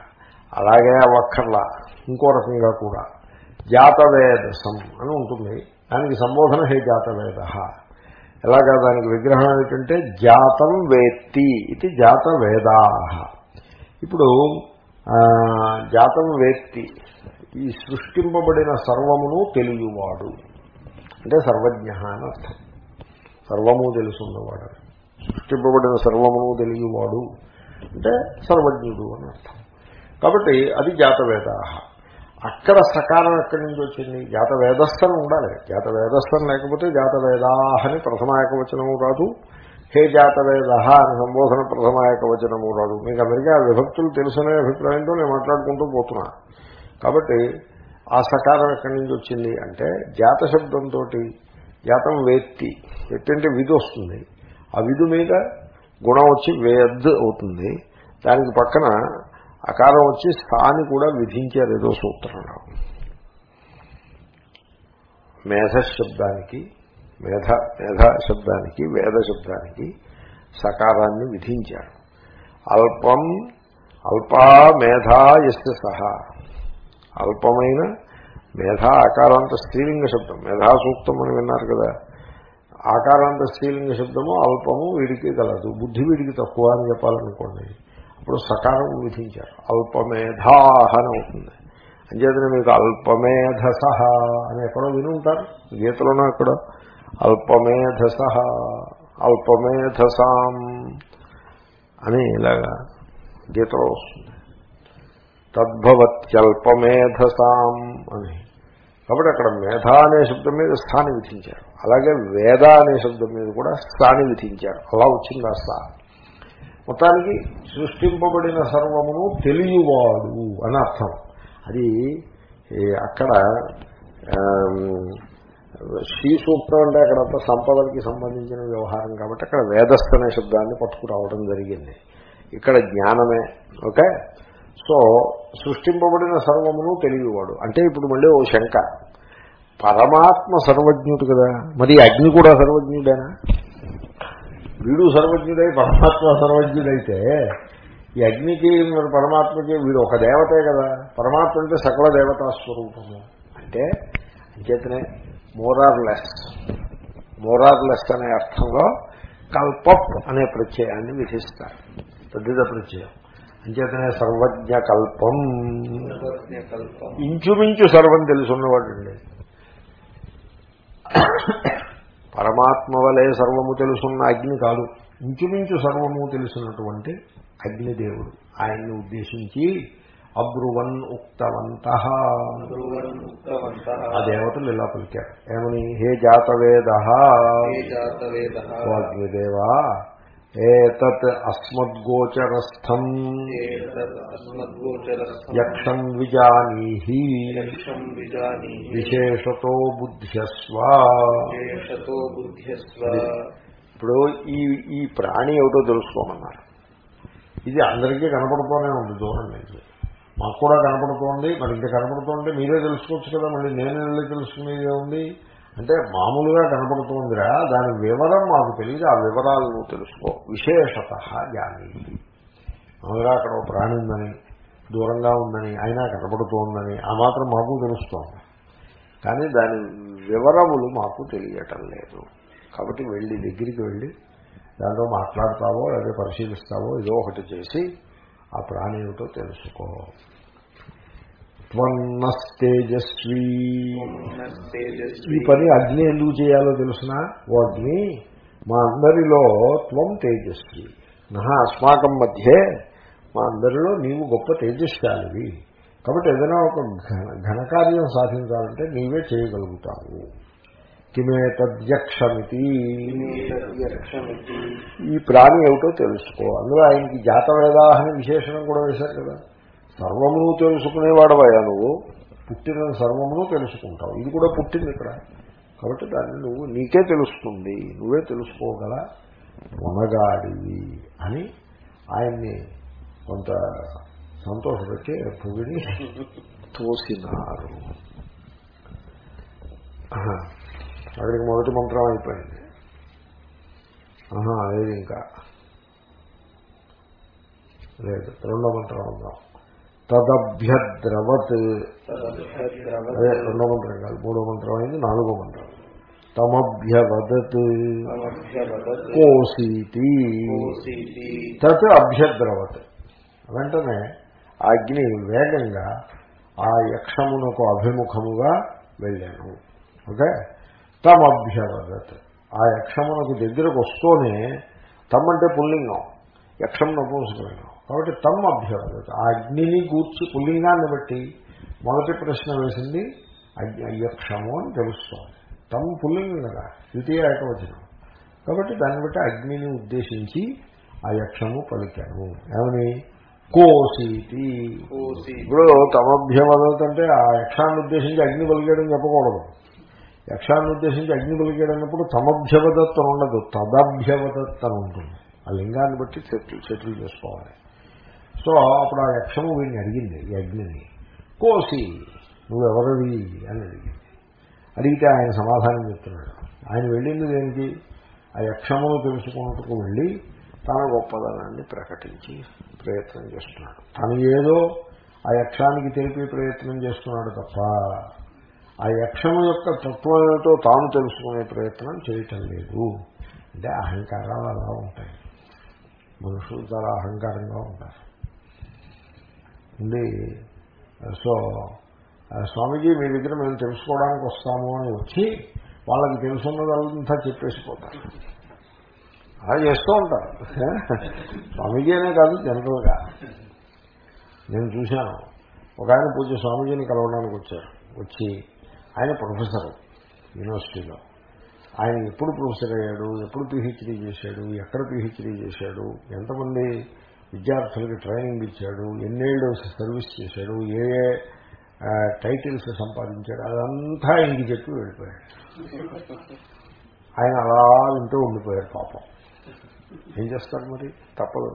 అలాగే అక్కర్లా ఇంకో రకంగా కూడా. జాతవేదసం అని ఉంటుంది. దానికి సంబోధన హే జాతవేద. ఎలాగా దానికి విగ్రహం ఏమిటంటే జాతం వేత్తి ఇది జాతవేదా. ఇప్పుడు జాతం వేత్తి ఈ సృష్టింపబడిన సర్వమును తెలియవాడు. అంటే సర్వజ్ఞ అని అర్థం. సర్వము తెలుసున్నవాడు. సృష్టింపబడిన సర్వమును తెలియవాడు అంటే సర్వజ్ఞుడు అని అర్థం. కాబట్టి అది జాతవేద అక్కడ సకారం ఎక్కడి నుంచి వచ్చింది? జాత వేదస్థం ఉండాలి. జాత వేదస్థం లేకపోతే జాత వేదాహని ప్రథమ ఏకవచనము రాదు హే జాత వేద అని సంబోధన ప్రథమ ఏకవచనము రాదు మీకు అమెరికా విభక్తులు తెలుసునే అభిప్రాయంతో నేను మాట్లాడుకుంటూ పోతున్నా. కాబట్టి ఆ సకారం ఎక్కడి నుంచి వచ్చింది అంటే జాత శబ్దంతో జాతం వేత్తి. వెత్తి అంటే విధి వస్తుంది. ఆ విధు మీద గుణం వచ్చి వేద్ అవుతుంది. దానికి పక్కన అకారం వచ్చి స్థాని కూడా విధించారు ఏదో సూత్రంలో. మేధ శబ్దానికి మేధ మేధ శబ్దానికి వేద శబ్దానికి సకారాన్ని విధించారు. అల్పం అల్పా మేధా ఎస్ సహా. అల్పమైన మేధా అకారాంత స్త్రీలింగ శబ్దం. మేధా సూక్తం అని విన్నారు కదా. ఆకారాంత స్త్రీలింగ శబ్దము అల్పము వీడికి కలదు. బుద్ధి వీడికి తక్కువ అని చెప్పాలనుకోండి అప్పుడు సకారం విధించారు. అల్పమేధాహ అని అవుతుంది. అంచేతనే మీకు అల్పమేధస అని ఎక్కడో విని ఉంటారు. గీతలోనో ఎక్కడో అల్పమేధస అల్పమేధసాం అని ఇలాగా గీతలో వస్తుంది. తద్భవత్యల్పమేధసాం అని. కాబట్టి అక్కడ మేధ అనే శబ్దం మీద స్థాని విధించారు. అలాగే వేద అనే శబ్దం మీద కూడా స్థాని విధించారు. అలా వచ్చింది ఆ స్థా మొత్తానికి సృష్టింపబడిన సర్వమును తెలియవాడు అని అర్థం. అది అక్కడ శ్రీ సూక్తం అంటే అక్కడంతా సంపదలకి సంబంధించిన వ్యవహారం కాబట్టి అక్కడ వేదస్థ అనే శబ్దాన్ని పట్టుకురావడం జరిగింది. ఇక్కడ జ్ఞానమే ఓకే? సో సృష్టింపబడిన సర్వమును తెలియవాడు అంటే ఇప్పుడు మళ్ళీ ఓ శంక. పరమాత్మ సర్వజ్ఞుడు కదా. మరి అగ్ని కూడా సర్వజ్ఞుడేనా? వీడు సర్వజ్ఞుడై పరమాత్మ సర్వజ్ఞుడైతే ఈ అగ్నికి మరి పరమాత్మకి వీడు ఒక దేవతే కదా. పరమాత్మ అంటే సకల దేవతా స్వరూపము. అంటే అంచేతనే మోరార్ లెస్ మోరార్ లెస్ అనే అర్థంలో కల్పప్ అనే ప్రత్యయాన్ని విధిస్తారు పెద్దద ప్రత్యయం. అంచేతనే సర్వజ్ఞ కల్పం ఇంచుమించు సర్వం తెలుసున్నవాడు అండి పరమాత్మ వలె సర్వము తెలుసున్న అగ్ని కాదు. ఇంచుమించు సర్వము తెలిసినటువంటి అగ్నిదేవుడు. ఆయన్ని ఉద్దేశించి అబ్రువన్ ఉక్తవంత. ఆ దేవతలు ఇలా పలికారు. ఏమని? హే జాతవేద. హే జాతవేదః. అగ్నిదేవా ఏతత్ అస్మద్గోచరస్థం యక్షం బుద్ధ్యస్వ విశేషతో బుద్ధ్యస్వ ఇప్పుడు ఈ ఈ ప్రాణి ఏమిటో తెలుసుకోమన్నారు. ఇది అందరికీ కనపడుతూనే ఉంది దూరం నుంచి మాకు కూడా కనపడుతోంది మరి ఇంకా కనపడుతుంటే మీరే తెలుసుకోవచ్చు కదా మళ్ళీ నేను వెళ్ళి తెలుసుకునేది ఉంది అంటే మామూలుగా కనపడుతుందిరా దాని వివరం మాకు తెలియదు ఆ వివరాలు నువ్వు తెలుసుకో. విశేషత జానీ మామూలుగా అక్కడ ఒక ప్రాణి ఉందని దూరంగా ఉందని అయినా కనపడుతోందని ఆ మాత్రం మాకు తెలుస్తోంది. కానీ దాని వివరములు మాకు తెలియటం లేదు. కాబట్టి వెళ్ళి దగ్గరికి వెళ్ళి దాంతో మాట్లాడతావో లేదా పరిశీలిస్తావో ఏదో ఒకటి చేసి ఆ ప్రాణి ఏమిటో తెలుసుకో. త్వన్నస్తేజస్వీ తేజస్వి ఈ పని అగ్ని ఎందుకు చేయాలో తెలుసిన? ఓ అగ్ని మా అందరిలో త్వం తేజస్వి. నహ అస్మాకం మధ్యే మా అందరిలో నీవు గొప్ప తేజస్శాలివి కాబట్టి ఏదైనా ఒక ఘన ఘనకార్యం సాధించాలంటే నీవే చేయగలుగుతావు. కిమే తద్యక్షమితి యక్షమితి ఈ ప్రాణి ఏమిటో తెలుసుకో. అందులో ఆయనకి జాతవేదా అనే విశేషణం కూడా వేశారు కదా. సర్వమును తెలుసుకునేవాడవయ్యా నువ్వు. పుట్టిన సర్వమును తెలుసుకుంటావు. ఇది కూడా పుట్టింది ఇక్కడ. కాబట్టి దాన్ని నువ్వు నీకే తెలుస్తుంది. నువ్వే తెలుసుకోగల మునగాడివి అని ఆయన్ని కొంత సంతోషపెట్టి పొగిడి తోసినారు. అక్కడికి మొదటి మంత్రం అయిపోయింది. ఆహా లేదు ఇంకా. లేదు రెండో మంత్రం ఉందాం. తదభ్యద్రవత్. అదే రెండో మంత్రం కాదు మూడో మంత్రం అయింది నాలుగో మంత్రం. తమభ్యవదత్. కోసీతి తత్ అభ్యద్రవత్. వెంటనే అగ్ని వేగంగా ఆ యక్షమునకు అభిముఖముగా వెళ్ళాను. ఓకే? తమభ్యవదత్. ఆ యక్షమునకు దగ్గరకు వస్తూనే తమ్మంటే పుల్లింగం. యక్షం నపూంసకలింగం కాబట్టి తమ్ అభ్యవదత్ ఆ అగ్నిని గూర్చి పుల్లింగాన్ని బట్టి మొదటి ప్రశ్న వేసింది అగ్ని యక్షము అని తెలుస్తోంది. తమ్ పుల్లింగం కదా ద్వితీయ ఏకవచనం. కాబట్టి దాన్ని బట్టి అగ్నిని ఉద్దేశించి ఆ యక్షము పలికాను ఏమని? కోసీతి. ఇప్పుడు తమభ్యవదత్ అంటే ఆ యక్షాన్ని ఉద్దేశించి అగ్ని పలికాడని చెప్పకూడదు. యక్షాన్ని ఉద్దేశించి అగ్ని పలికాడన్నప్పుడు తమభ్యవదత్ అని ఉండదు తదభ్యవదత్ అని ఉంటుంది ఆ లింగాన్ని బట్టి సెటిల్ సెటిల్ చేసుకోవాలి. సో అప్పుడు ఆ యక్షము వీడిని అడిగింది ఈ అగ్నిని. కోసి నువ్వెవరవి? అని అడిగింది. అడిగితే ఆయన సమాధానం చెప్తున్నాడు. ఆయన వెళ్ళింది దేనికి? ఆ యక్షమును తెలుసుకున్నట్టుకు వెళ్ళి తన గొప్పదనాన్ని ప్రకటించి ప్రయత్నం చేస్తున్నాడు. తను ఏదో ఆ యక్షానికి తెలిపే ప్రయత్నం చేస్తున్నాడు తప్ప ఆ యక్షము యొక్క తత్వం ఏమిటో తాను తెలుసుకునే ప్రయత్నం చేయటం లేదు. అంటే అహంకారాలు అలా ఉంటాయి. మనుషులు చాలా అహంకారంగా ఉంటారు. ఉండి సో స్వామీజీ మీ దగ్గర మేము తెలుసుకోవడానికి వస్తాము అని వచ్చి వాళ్ళకి తెలుసున్నదంతా చెప్పేసిపోతారు. అలా చేస్తూ ఉంటారు. స్వామీజీ అనే కాదు జనరల్గా. నేను చూశాను. ఒక ఆయన పూజ స్వామీజీని కలవడానికి వచ్చారు. వచ్చి ఆయన ప్రొఫెసర్ యూనివర్సిటీలో. ఆయన ఎప్పుడు ప్రొఫెసర్ అయ్యాడు? ఎప్పుడు పిహెచ్డీ చేశాడు? ఎక్కడ పిహెచ్డీ చేశాడు? ఎంతమంది విద్యార్థులకి ట్రైనింగ్ ఇచ్చాడు ఎన్నేళ్ళు సర్వీస్ చేశాడు ఏ ఏ టైటిల్స్ సంపాదించాడు అదంతా ఆయనకి చెప్పి వెళ్ళిపోయాడు. ఆయన అలా వింటూ ఉండిపోయారు పాపం. ఏం చేస్తారు మరి? తప్పదు.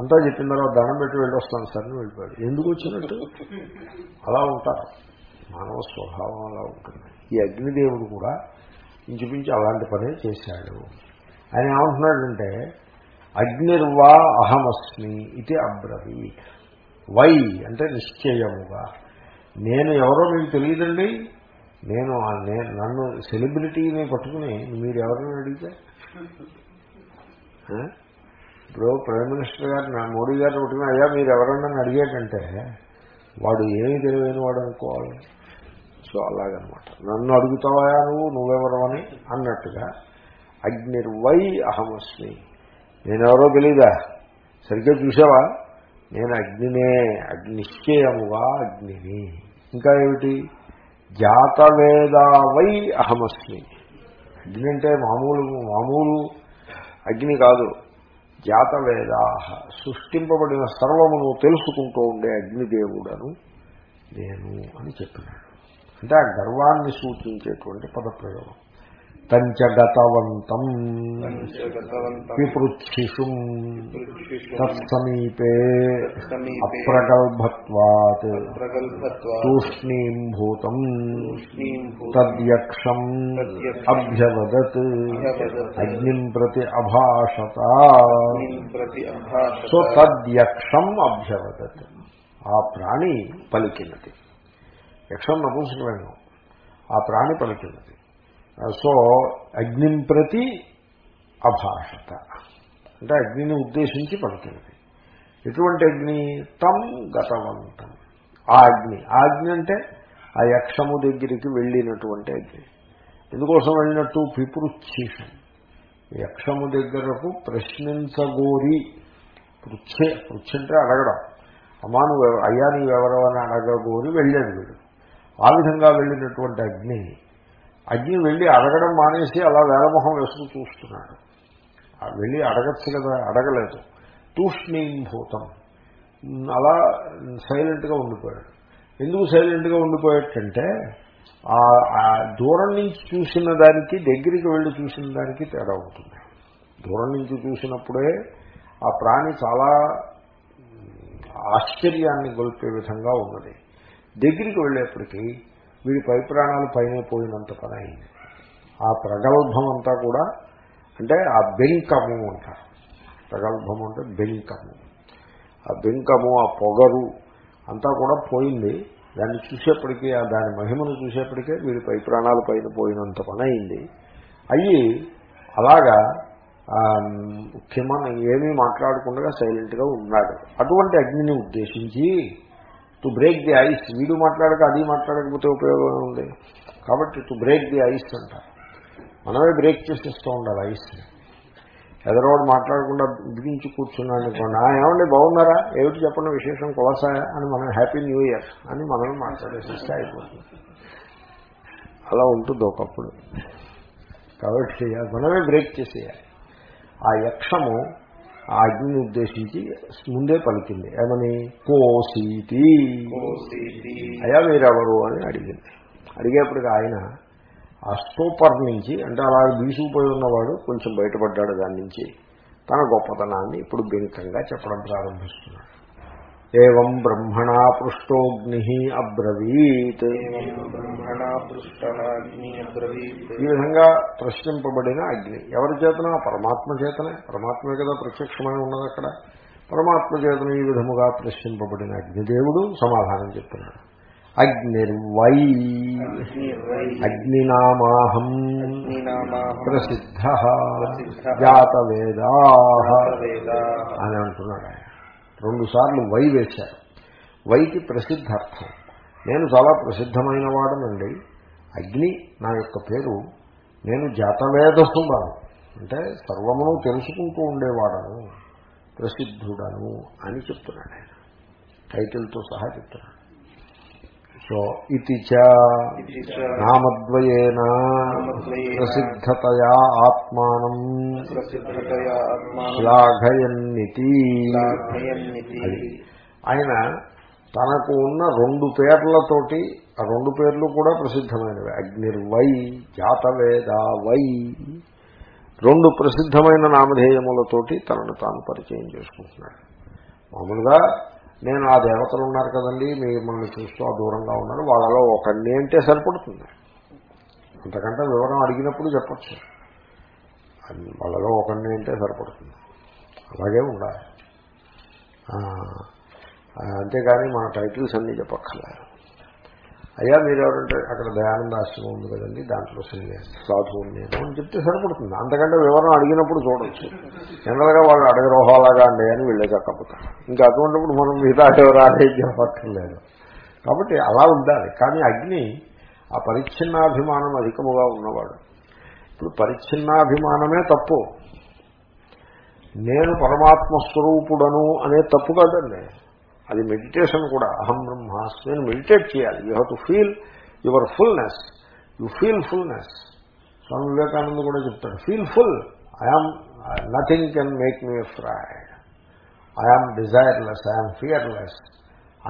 అంతా చెప్పిన తర్వాత దండం పెట్టి వెళ్ళొస్తాను సార్ అని వెళ్ళిపోయాడు. ఎందుకు వచ్చినట్టు? అలా ఉంటారు. మానవ స్వభావం అలా ఉంటుంది. ఈ అగ్నిదేవుడు కూడా ఇంచుమించు అలాంటి పనే చేశాడు. ఆయన ఏమంటున్నాడంటే అగ్నిర్వా అహమస్మి ఇది అబ్రవీత్ వై అంటే నిశ్చయముగా. నేను ఎవరో మీకు తెలియదండి. నేను నన్ను సెలబ్రిటీని పట్టుకుని మీరు ఎవరైనా అడిగితే? ఇప్పుడు ప్రైమ్ మినిస్టర్ గారు నా మోడీ గారిని పట్టుకుని అయ్యా మీరు ఎవరన్నా అడిగాడంటే వాడు ఏమీ తెలియని వాడు అనుకోవాలి. సో అలాగనమాట. నన్ను అడుగుతావా నువ్వు? నువ్వెవరవని? అన్నట్టుగా అగ్నిర్వై అహమస్మి నేనెవరో తెలీదా? సరిగ్గా చూసావా నేను అగ్నినే అగ్ని నిశ్చయముగా అగ్నిని. ఇంకా ఏమిటి? జాతవేదావై అహమస్మి. అగ్ని అంటే మామూలు మామూలు అగ్ని కాదు. జాతవేదా సృష్టింపబడిన సర్వమును తెలుసుకుంటూ ఉండే అగ్నిదేవుడను నేను అని చెప్పినాడు. అంటే ఆ గర్వాన్ని సూచించేటువంటి పదప్రయోగం. పంచగతవంతం విపృక్షిషు తత్సమీపే అప్రగల్భత్వాత్ తూష్ణీంభూతం తద్యక్షం అభ్యవదత్ అగ్నిం ప్రతి అభాషత సో తద్యక్షం అభ్యవదత్ ఆ ప్రాణి పలికినది. యక్షం నపుంసకలేను ఆ ప్రాణి పలికినది. Uh, సో అగ్నిం ప్రతి అభాషత. అంటే అగ్నిని ఉద్దేశించి పలికినది ఎటువంటి అగ్ని? తం గతవంతం. ఆ అగ్ని. ఆ అగ్ని అంటే ఆ యక్షము దగ్గరికి వెళ్ళినటువంటి అగ్ని. ఎందుకోసం వెళ్ళినట్టు? పిపృచ్ఛీషం యక్షము దగ్గరకు ప్రశ్నించగోరి. పృచ్ఛే పృచ్ఛ అంటే అడగడం. అమ్మా నువ్వు ఎవ- అయ్యా నీవెవరో అని అడగగోరి వెళ్ళాడు వీడు. ఆ విధంగా వెళ్ళినటువంటి అగ్ని అగ్ని వెళ్ళి అడగడం మానేసి అలా వేలమొహం వేసుకు చూస్తున్నాడు. వెళ్ళి అడగచ్చు కదా అడగలేదు. తూష్ణీంభూతం ఉమ్, అలా సైలెంట్గా ఉండిపోయాడు. ఎందుకు సైలెంట్గా ఉండిపోయాడంటే ఆ ఆ దూరం నుంచి చూసిన దానికి దగ్గరికి వెళ్ళి చూసిన దానికి తేడా ఉంటుంది. దూరం నుంచి చూసినప్పుడే ఆ ప్రాణి చాలా ఆశ్చర్యాన్ని గొల్పే విధంగా ఉన్నది. దగ్గరికి వెళ్ళేప్పటికీ వీడి పై ప్రాణాలు పైన పోయినంత పని అయింది. ఆ ప్రగల్భం అంతా కూడా అంటే ఆ బెంకము అంటారు. ప్రగల్భం అంటే బెంకము. ఆ బెంకము ఆ పొగరు అంతా కూడా పోయింది. దాన్ని చూసేప్పటికీ ఆ దాని మహిమను చూసేప్పటికే వీడి పై ప్రాణాలు పైన పోయినంత పని అయింది. అయ్యి అలాగా ముఖ్యమైన ఏమీ మాట్లాడకుండా సైలెంట్గా ఉన్నాడు. అటువంటి అగ్నిని ఉద్దేశించి టు బ్రేక్ ది ఐస్ వీడు మాట్లాడక అది మాట్లాడకపోతే ఉపయోగం ఉంది కాబట్టి టు బ్రేక్ ది ఐస్ అంటారు మనమే బ్రేక్ చేసేస్తూ ఉండాలి ఐస్ని ఎదరోడు మాట్లాడకుండా బిగించి కూర్చున్నాను అనుకోండి "ఆ, ఏమండి బాగున్నారా? ఏమిటి చెప్పండి విశేషం కొలసాయా? అని మనం హ్యాపీ న్యూ ఇయర్ అని మనమే మాట్లాడేసేస్తే అయిపోతుంది. అలా ఉంటుంది ఒకప్పుడు. కాబట్టి మనమే బ్రేక్ చేసేయాలి. ఆ యక్షము ఆ అగ్నిని ఉద్దేశించి ముందే పలికింది. ఏమని? కోసీతి అయ్యా మీరెవరు అని అడిగింది. అడిగేప్పటికి ఆయన ఆ స్టోపర్ నుంచి అంటే అలా బీసుకుపోయి ఉన్నవాడు కొంచెం బయటపడ్డాడు దాని నుంచి తన గొప్పతనాన్ని ఇప్పుడు బెంకంగా చెప్పడం ప్రారంభిస్తున్నాడు. ఏం బ్రహ్మణా పృష్టోగ్ని అబ్రవీత్. ఈ విధంగా ప్రశ్నింపబడిన అగ్ని. ఎవరి చేతన? పరమాత్మ చేతనే. పరమాత్మే కదా ప్రత్యక్షమై ఉన్నది అక్కడ. పరమాత్మ చేతన ఈ విధముగా ప్రశ్నింపబడిన అగ్నిదేవుడు సమాధానం చెప్తున్నాడు. అగ్నిర్వై. అగ్నినామాహం ప్రసిద్ధ. జాతవేదా. వేదాः అని అంటున్నాడు ఆయన రెండు సార్లు వై వేశారు. వైకి ప్రసిద్ధార్థం. నేను చాలా ప్రసిద్ధమైన వాడనండి. అగ్ని నా యొక్క పేరు. నేను జాతవేదసుడను అంటే సర్వమును తెలుసుకుంటూ ఉండేవాడను. ప్రసిద్ధుడను అని చెప్తున్నాడు ఆయన. టైటిల్తో సహా చెప్తున్నాడు. సో ఇది నామద్వయేన ప్రసిద్ధతయా ఆత్మానం. శ్లాఘయన్నితి ఆయన తనకు ఉన్న రెండు పేర్లతోటి ఆ రెండు పేర్లు కూడా ప్రసిద్ధమైనవి. అగ్నిర్వై జాతవేద వై. రెండు ప్రసిద్ధమైన నామధేయములతోటి తనను తాను పరిచయం చేసుకుంటున్నాడు. మామూలుగా నేను ఆ దేవతలు ఉన్నారు కదండి మిమ్మల్ని చూస్తూ ఆ దూరంగా ఉన్నారు వాళ్ళలో ఒకడిని అంటే సరిపడుతుంది. అంతకంటే వివరం అడిగినప్పుడు చెప్పచ్చు. వాళ్ళలో ఒకడిని అంటే సరిపడుతుంది. అలాగే ఉండాలి. ఆ, అంతేగాని మన టైటిల్స్ అన్నీ చెప్పక్కర్లేదు అయ్యా మీరు ఎవరంటే అక్కడ దయానంద ఆశ్రమం ఉంది కదండి దాంట్లో సన్యాసి సాధువు నేను అని చెప్తే సరిపడుతుంది. అంతకంటే వివరణ అడిగినప్పుడు చూడొచ్చు. జనరల్గా వాళ్ళు అడగరోహాలాగా అండి అని వెళ్ళే చక్కపోతారు ఇంకా అటువంటిప్పుడు మనం మిగతా వివరాలు చెప్పక్కర్లేదు కాబట్టి అలా ఉండాలి. కానీ అగ్ని ఆ పరిచ్ఛిన్నాభిమానం అధికముగా ఉన్నవాడు. ఇప్పుడు పరిచ్ఛిన్నాభిమానమే తప్పు. నేను పరమాత్మ స్వరూపుడను అనే తప్పు కాదండి. అది మెడిటేషన్ కూడా. అహం బ్రహ్మాస్మి అని మెడిటేట్ చేయాలి. You have to feel your fullness. You feel fullness. Swami Vivekananda కూడా చెప్తాడు feel full. I am nothing can make me afraid I am desireless. I am fearless.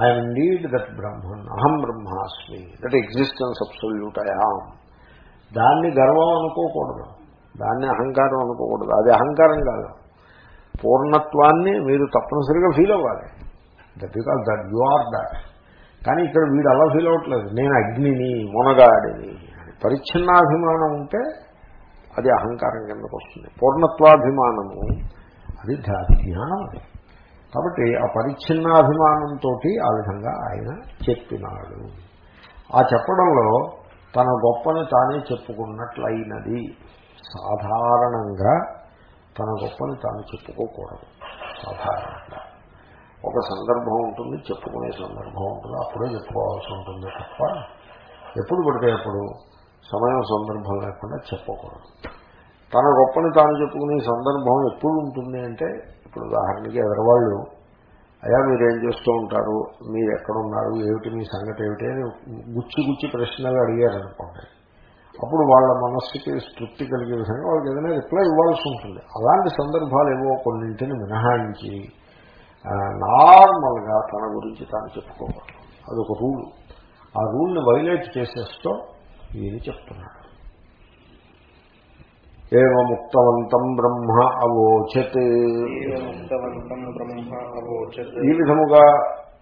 I am need that Brahman. అహం బ్రహ్మాస్మి. That existence absolute. I am దాన్ని గర్వం అనుకోకూడదు. దాన్ని అహంకారం అనుకోకూడదు. అది అహంకారం కాదు. పూర్ణత్వాన్ని మీరు తప్పనిసరిగా ఫీల్ అవ్వాలి. That because that you are that కానీ ఇక్కడ వీడు అలా ఫీల్ అవ్వట్లేదు. నేను అగ్నిని మునగాడిని అని పరిచ్ఛిన్నాభిమానం ఉంటే అది అహంకారం కిందకు వస్తుంది. పూర్ణత్వాభిమానము అది ధ్యానం. అది కాబట్టి ఆ పరిచ్ఛిన్నాభిమానంతో ఆ విధంగా ఆయన చెప్పినాడు. ఆ చెప్పడంలో తన గొప్పని తానే చెప్పుకున్నట్లయినది. సాధారణంగా తన గొప్పని తాను చెప్పుకోకూడదు. సాధారణంగా. ఒక సందర్భం ఉంటుంది చెప్పుకునే సందర్భం ఉంటుంది అప్పుడే చెప్పుకోవాల్సి ఉంటుంది తప్ప ఎప్పుడు పడితే అప్పుడు సమయం సందర్భం లేకుండా చెప్పకూడదు. తన గొప్పని తాను చెప్పుకునే సందర్భం ఎప్పుడు ఉంటుంది అంటే ఇప్పుడు ఉదాహరణకి ఎదరవాళ్ళు అయ్యా మీరేం చేస్తూ ఉంటారు? మీరు ఎక్కడున్నారు? ఏమిటి? మీ సంగతి ఏమిటి? అని గుచ్చి గుచ్చి ప్రశ్నలు అడిగారనుకోండి అప్పుడు వాళ్ళ మనస్సుకి తృప్తి కలిగే విధంగా వాళ్ళకి ఏదైనా రిప్లై ఇవ్వాల్సి ఉంటుంది. అలాంటి సందర్భాలు ఏవో కొన్నింటిని మినహాయించి నార్మల్గా తన గురించి తాను చెప్పుకోవాలి. అదొక రూల్. ఆ రూల్ని వైలేట్ చేసేస్తూ ఈయన చెప్తున్నాడు. ఏముక్తవంతం బ్రహ్మ అవోచత్. ఈ విధముగా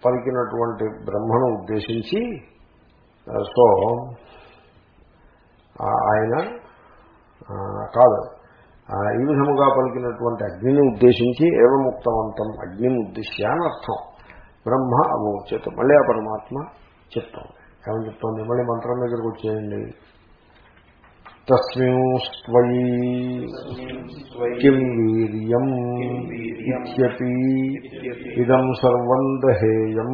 పలికినటువంటి బ్రహ్మను ఉద్దేశించి సో ఆయన కాదు ఈ విధముగా పలికినటువంటి అగ్నిని ఉద్దేశించి ఏవముక్తవంతం అగ్నిని ఉద్దేశ్య అని అర్థం. బ్రహ్మ అవోచత్. మళ్ళీ ఆ పరమాత్మ చెప్తోంది. ఏమని చెప్తోంది? మళ్ళీ మంత్రం దగ్గరకు వచ్చేయండి. తస్మింస్త్వయి కిం వీర్యం ఇత్యపి ఇదం సర్వం దహేయం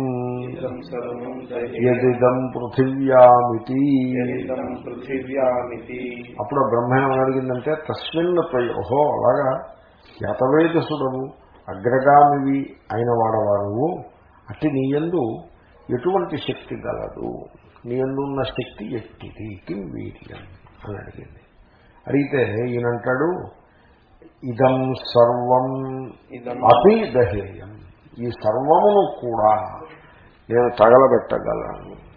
యదిదం పృథివ్యామితి పృథివ్యామితి అప్పుడు ఆ బ్రహ్మ ఏమని అడిగిందంటే తస్మిన్ త్వయి ఓహో అలాగా యతవేదసుడము అగ్రగామివి అయిన వాడవారు అట్టి నీయందు ఎటువంటి శక్తి గలదు? నీయందున్న శక్తి ఎట్టిది? కిం వీర్యం? అని అడిగింది. అడిగితే ఈయనంటాడు ఇదం సర్వం అపి దహేయం. ఈ సర్వమును కూడా నేను తగలబెట్టగలను.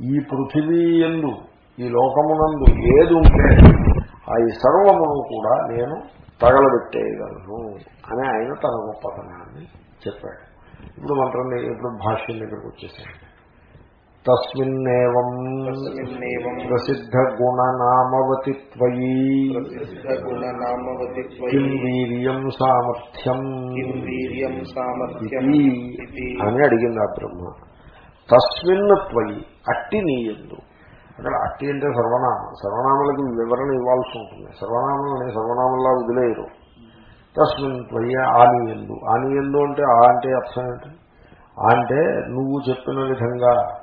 ఈ పృథివీ ఎందు ఈ లోకమునందు ఏది ఉంటే ఆ ఈ సర్వమును కూడా నేను తగలబెట్టేయగలను. అని ఆయన తన గొప్పతనాన్ని చెప్పాడు. ఇప్పుడు మంత్రం ఇప్పుడు భాష్యం దగ్గరకు వచ్చేసాడు తస్మిన్నేవం ప్రసిద్ధగుణనామవతి త్వయి వీర్యం సామర్థ్యం. కిం వీర్యం సామర్థ్యం ఇది ఇది. అని అడిగింది ఆ బ్రహ్మ. తస్మిన్ త్వయి అట్టి నీయందు అక్కడ అట్టి అంటే సర్వనామం. సర్వనామాలకి వివరణ ఇవ్వాల్సి ఉంటుంది. సర్వనామాలని సర్వనామంలా వదిలేయరు. తస్మిన్ త్వయి ఆనియందు ఆనియందు అంటే ఆ అంటే అర్థం ఏంటి? ఆ అంటే నువ్వు చెప్పిన విధంగా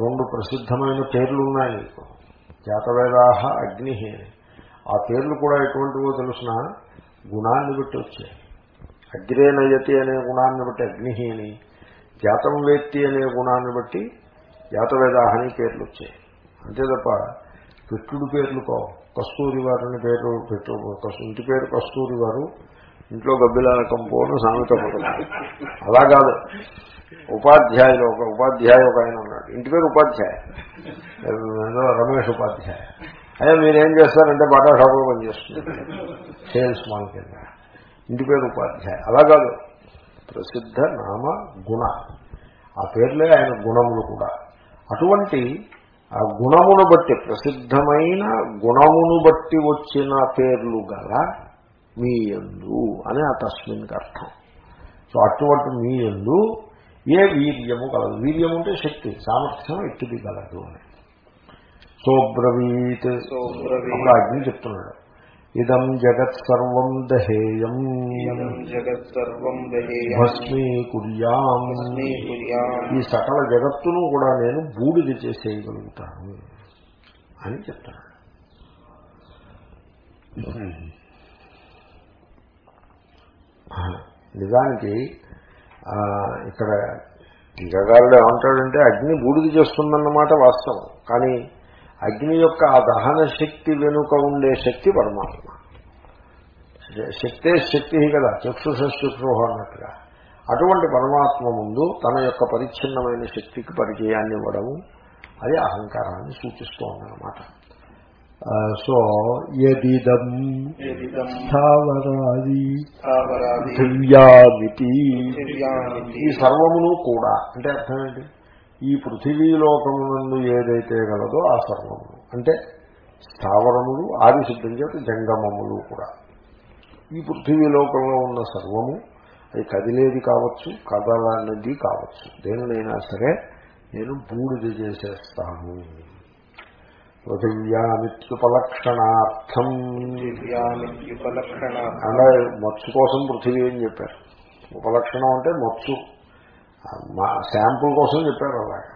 రెండు ప్రసిద్ధమైన పేర్లు ఉన్నాయి నీకు జాతవేదాహ అగ్ని. ఆ పేర్లు కూడా ఎటువంటివో తెలుసిన గుణాన్ని బట్టి వచ్చాయి. అగ్రేనయతి అనే గుణాన్ని బట్టి అగ్ని అని జాతం వేత్తి అనే గుణాన్ని బట్టి జాతవేదాహ అని పేర్లు వచ్చాయి. అంతే తప్ప పెట్టుడు పేర్లు కో కస్తూరి వారు అని పేరు పెట్టు ఇంటి పేరు కస్తూరి వారు ఇంట్లో గబ్బిలాల కంపోను సామెత అలా కాదు. ఉపాధ్యాయులు ఒక ఉపాధ్యాయ ఒక ఆయన ఉన్నాడు. ఇంటి పేరు ఉపాధ్యాయ. రమేష్ ఉపాధ్యాయ. అయ్యా మీరేం చేస్తారంటే బాటా షాపులో పనిచేస్తున్నారు సేల్స్ మాన్ కింద. ఇంటి పేరు ఉపాధ్యాయ. అలా కాదు. ప్రసిద్ధ నామ గుణ. ఆ పేర్లే ఆయన గుణములు కూడా. అటువంటి ఆ గుణమును బట్టి ప్రసిద్ధమైన గుణమును బట్టి వచ్చిన పేర్లు గల మీ యందు అని ఆ తస్మిన్కి అర్థం. సో అటువంటి మీ యందు ఏ వీర్యము గలదు వీర్యం అంటే శక్తి సామర్థ్యం ఎట్టిది గలదు అని. సో బ్రవీత్ సోబ్రవీ అప్పుడు అగ్ని చెప్తున్నాడు. ఇదం జగత్ సర్వం దహేయం. భస్మీకుర్యాం ఈ సకల జగత్తును కూడా నేను బూడిద చేసేయగలుగుతాను అని చెప్తున్నాడు. ఆ, నిజానికి ఇక్కడ టీకాగారుడు ఏమంటాడంటే అగ్ని బూడిద చేస్తుందన్నమాట వాస్తవం. కానీ అగ్ని యొక్క ఆ దహన శక్తి వెనుక ఉండే శక్తి పరమాత్మ. శక్తే శక్తి కదా చక్షుషశుశ్రూహ అన్నట్టుగా. అటువంటి పరమాత్మ ముందు తన యొక్క పరిచ్ఛిన్నమైన శక్తికి పరిచయాన్ని ఇవ్వడము అది అహంకారాన్ని సూచిస్తోందన్నమాట. సో యదిదం స్థావరాది దివ్యామితి ఈ సర్వమును కూడా అంటే అర్థం ఏంటి? ఈ పృథివీలోకమునందు ఏదైతే గలదో ఆ సర్వమును అంటే స్థావరములు ఆది సిద్ధం చేత జంగమములు కూడా. ఈ పృథివీలోకంలో ఉన్న సర్వము అది కదిలేది కావచ్చు కదలనిది కావచ్చు. దేనినైనా సరే నేను బూడిద చేసేస్తాను. పృథివ్యామిత్యుపలక్షణార్థం పృథివ్యామిత్యుపలక్షణ అంటే మత్స్సు కోసం పృథివీ అని చెప్పారు. ఉపలక్షణం అంటే మచ్చు శాంపుల్ కోసం చెప్పారు అలాగా.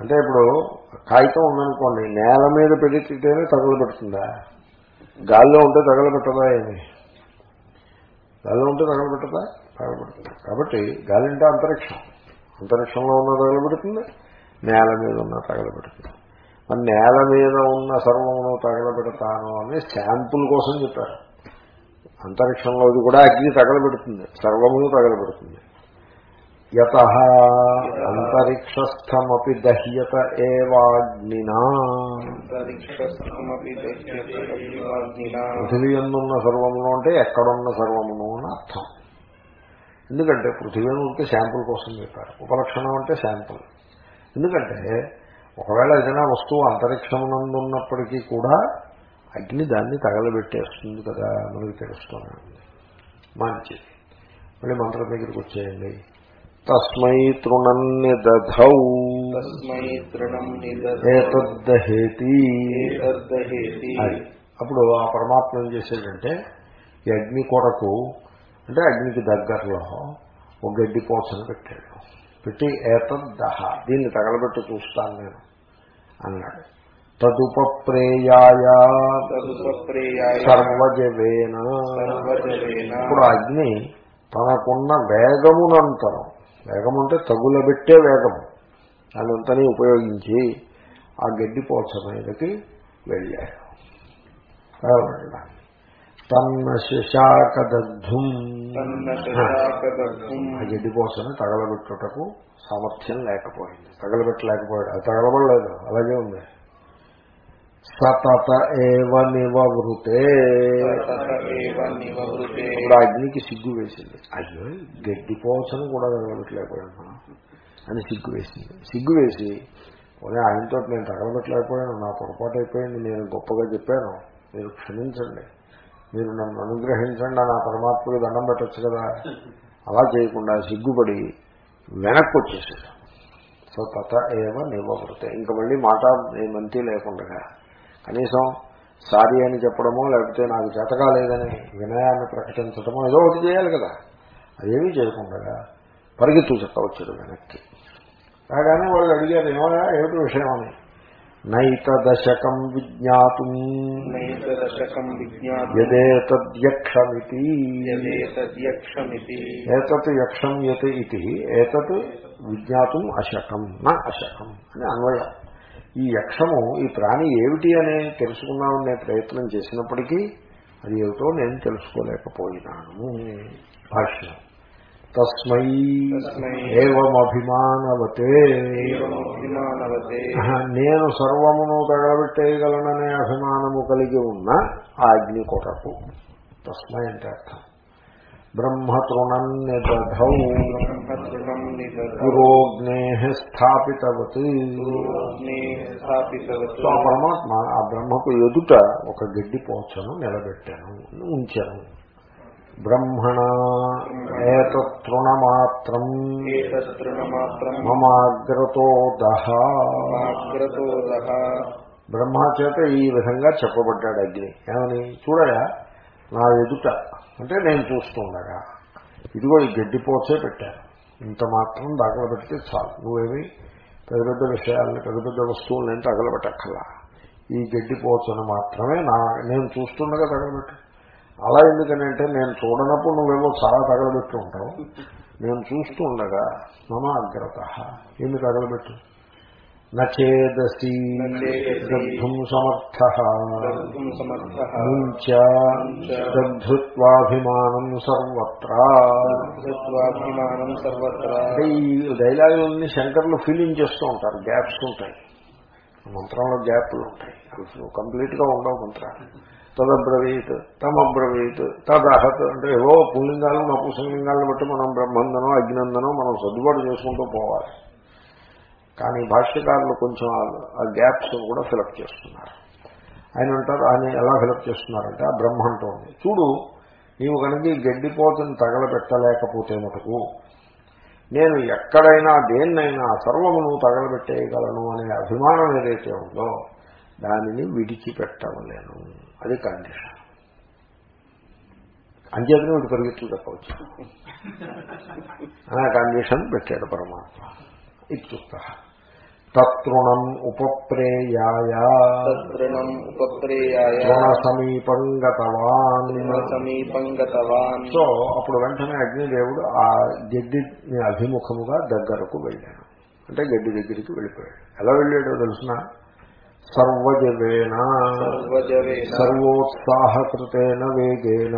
అంటే ఇప్పుడు కాగితం ఉందనుకోండి నేల మీద పెడితేనే తగలబెడుతుందా? గాల్లో ఉంటే తగలబెట్టదా ఏమి? గాల్లో ఉంటే తగలబెట్టదా? తగలబెడుతుంది? కాబట్టి గాలి అంటే అంతరిక్షం. అంతరిక్షంలో ఉన్న తగలబెడుతుంది? నేల మీద ఉన్న తగలబెడుతుంది? మరి నేల మీద ఉన్న సర్వమును తగలబెడతాను అని శాంపుల్ కోసం చెప్పారు. అంతరిక్షంలోది కూడా అగ్ని తగలబెడుతుంది సర్వమును తగలబెడుతుంది. యత అంతరిక్షస్థమపి దహ్యత ఏవాగ్నినా. అంతరిక్షస్థమపి పృథివీ ఎందున్న సర్వమును అంటే ఎక్కడున్న సర్వమును అని అర్థం. ఎందుకంటే పృథివీ ఉంటే శాంపుల్ కోసం చెప్పారు. ఉపలక్షణం అంటే శాంపుల్. ఎందుకంటే ఒకవేళ ఏదైనా వస్తువు అంతరిక్షమునందు ఉన్నప్పటికీ కూడా అగ్ని దాన్ని తగలబెట్టేస్తుంది కదా మనకి తెలుస్తూనే ఉంది మంచిది. మళ్ళీ మంత్రం దగ్గరికి వచ్చేయండి. తస్మై తృణన్ని దధౌ తస్మై తృణం నిదర్దహేతి అది. అప్పుడు ఆ పరమాత్మ ఏం చేశాడంటే ఈ అగ్ని కొరకు అంటే అగ్నికి దగ్గరలో ఒక గడ్డి పోసను పెట్టాడు. పెట్టి ఏతద్దహ దీన్ని తగలబెట్టి చూస్తాను నేను. అన్నాడు. తదుపప్రేయాయ సర్వజవేన. ఇప్పుడు అగ్ని తనకున్న వేగమునంతరం వేగం అంటే తగులబెట్టే వేగము దానంతని ఉపయోగించి ఆ గడ్డి పోచ మీదకి వెళ్ళాడు. తన్న శశాకదగ్ధుం ఆ గడ్డి పోసని తగలబెట్టుటకు సామర్థ్యం లేకపోయింది. తగలబెట్టలేకపోయాడు. అది తగలబడలేదు. అలాగే ఉంది. సతత ఏవ నివృతే ఇప్పుడు అగ్నికి సిగ్గు వేసింది. అయ్యో గడ్డి పోసను కూడా తగలబెట్టలేకపోయాను అని సిగ్గు వేసింది. సిగ్గు వేసి పోనీ ఆయనతో నేను తగలబెట్టలేకపోయాను. నా పొరపాటు అయిపోయింది నేను గొప్పగా చెప్పాను. మీరు క్షమించండి. మీరు నన్ను అనుగ్రహించండి నా పరమాత్మకి దండం పెట్టచ్చు కదా. అలా చేయకుండా సిగ్గుపడి వెనక్కి వచ్చేసాడు. సో తత ఏమ నివ్వబడితే ఇంక మళ్ళీ మాట మంతి లేకుండా కనీసం సారీ అని చెప్పడమో లేకపోతే నాకు చేత కాలేదని వినయాన్ని ప్రకటించడమో ఏదో ఒకటి చేయాలి కదా. అదేమీ చేయకుండా పరిగెత్తు చెక్క వచ్చాడు వెనక్కి. రాగానే వాళ్ళు అడిగారు ఏమన్నా ఏమిటి విషయం అని. నైతదశకం విజ్ఞాతుం. యదేతద్యక్షమితి. ఏతత్ యక్షం యత్ ఇది ఏతత్ విజ్ఞాతం అశకం నా అశకం అని అన్వయం. ఈ యక్షము ఈ ప్రాణి ఏమిటి అని తెలుసుకుందామని నేను ప్రయత్నం చేసినప్పటికీ అది ఏమిటో నేను తెలుసుకోలేకపోయినాను. భాష్యం. తస్మై ఏమభిమానవతే నేను సర్వమును తగలబెట్టేయగలననే అభిమానము కలిగి ఉన్న ఆ అగ్ని కొరకు తస్మై అంటే అర్థం. బ్రహ్మతృణం గురోగ్నే స్థాపితవత్. నిదగ్నే స్థాపితవతు. సో ఆ పరమాత్మ ఆ బ్రహ్మకు ఎదుట ఒక గడ్డి పోచను నిలబెట్టాను ఉంచాను. బ్రహ్మణ ఏతృణమాత్రం ఏతృణమాత్రం మమాగ్రతో దహ. మాగ్రతో దహ. బ్రహ్మ చేత ఈ విధంగా చెప్పబడ్డాడు అగ్ని. ఏమని? చూడయా నా ఎదుట అంటే నేను చూస్తుండగా. ఇదిగో ఈ గడ్డిపోచే పెట్టాను ఇంత మాత్రం దాఖలు పెడితే చాలు. నువ్వేమి పెద్ద పెద్ద విషయాలని పెద్ద పెద్ద వస్తువులని తగలబెట్టక్కల్లా ఈ గడ్డిపోచను మాత్రమే నా నేను చూస్తుండగా తగలబెట్టు అలా ఎందుకనంటే నేను చూడనప్పుడు నువ్వేమో చాలా తగలబెట్టి ఉంటావు. నేను చూస్తూ ఉండగా మమ అగ్రత ఏమి తగలబెట్టు? నచేదసి దగ్ధుం సమర్థ. దగ్ధృత్వాభిమానం సర్వత్రా. ఈ డైలాగులన్నీ శంకర్లు ఫీలింగ్ చేస్తూ ఉంటారు గ్యాప్స్ ఉంటాయి. మంత్రంలో గ్యాప్లు ఉంటాయి. కంప్లీట్గా ఉండవు మంత్రాలు. తదబ్రవీత్ తమబ్రవీత్ తదహత్ అంటే ఏవో పుల్లింగాలు నపుసంలింగాలను బట్టి మనం బ్రహ్మందనో అగ్నందనం మనం సర్దుబాటు చేసుకుంటూ పోవాలి. కానీ భాష్యకారులు కొంచెం ఆ- గ్యాప్స్ కూడా ఫిలప్ చేస్తున్నారు. ఆయన అంటారు ఆయన ఎలా ఫిలప్ చేస్తున్నారంటే ఆ బ్రహ్మ అంటోంది చూడు నీవు కనుక ఈ గడ్డిపోతుని తగలబెట్టలేకపోతే మటుకు నేను ఎక్కడైనా దేన్నైనా సర్వమును తగలబెట్టేయగలను అనే అభిమానం ఏదైతే ఉందో దానిని విడిచిపెట్టవలేను అది కండిషన్. అంచేతనే వీడు పరిగెత్తులు తప్పవచ్చు. ఆ కండిషన్ పెట్టాడు పరమాత్మ. ఇత్యుక్త తృణం ఉపప్రేయాయ. తృణం ఉపప్రేయాయ. తృణ సమీపం గతవాన్. సమీపం గతవాన్. సో అప్పుడు వెంటనే అగ్నిదేవుడు ఆ గడ్డిని అభిముఖముగా దగ్గరకు వెళ్ళాడు. అంటే గడ్డి దగ్గరికి వెళ్ళిపోయాడు. ఎలా వెళ్ళాడో తెలుసిన? సర్వజవేన. సర్వోత్సాహకృతేన వేగేన.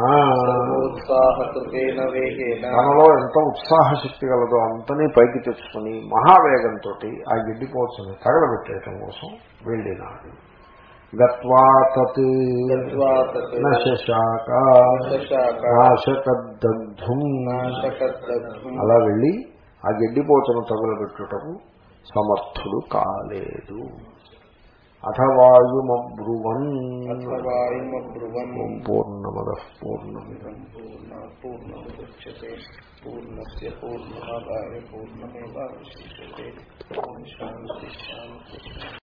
తనలో ఎంత ఉత్సాహ శక్తి గలదో అంతని పైకి తెచ్చుకుని మహావేగంతో ఆ గడ్డిపోచని తగలబెట్టేయటం కోసం వెళ్ళినాడు. అలా వెళ్ళి ఆ గడ్డిపోచను తగులబెట్టుటకు సమర్థుడు కాలేదు. అథవాయుమబ్రువన్. అథవాయుమబ్రువన్. పూర్ణమద పూర్ణమిదం పూర్ణముద్యతే పూర్ణస్య పూర్ణమాదాయ పూర్ణమేవాశిష్యతే. ఓం శాంతి శాంతి.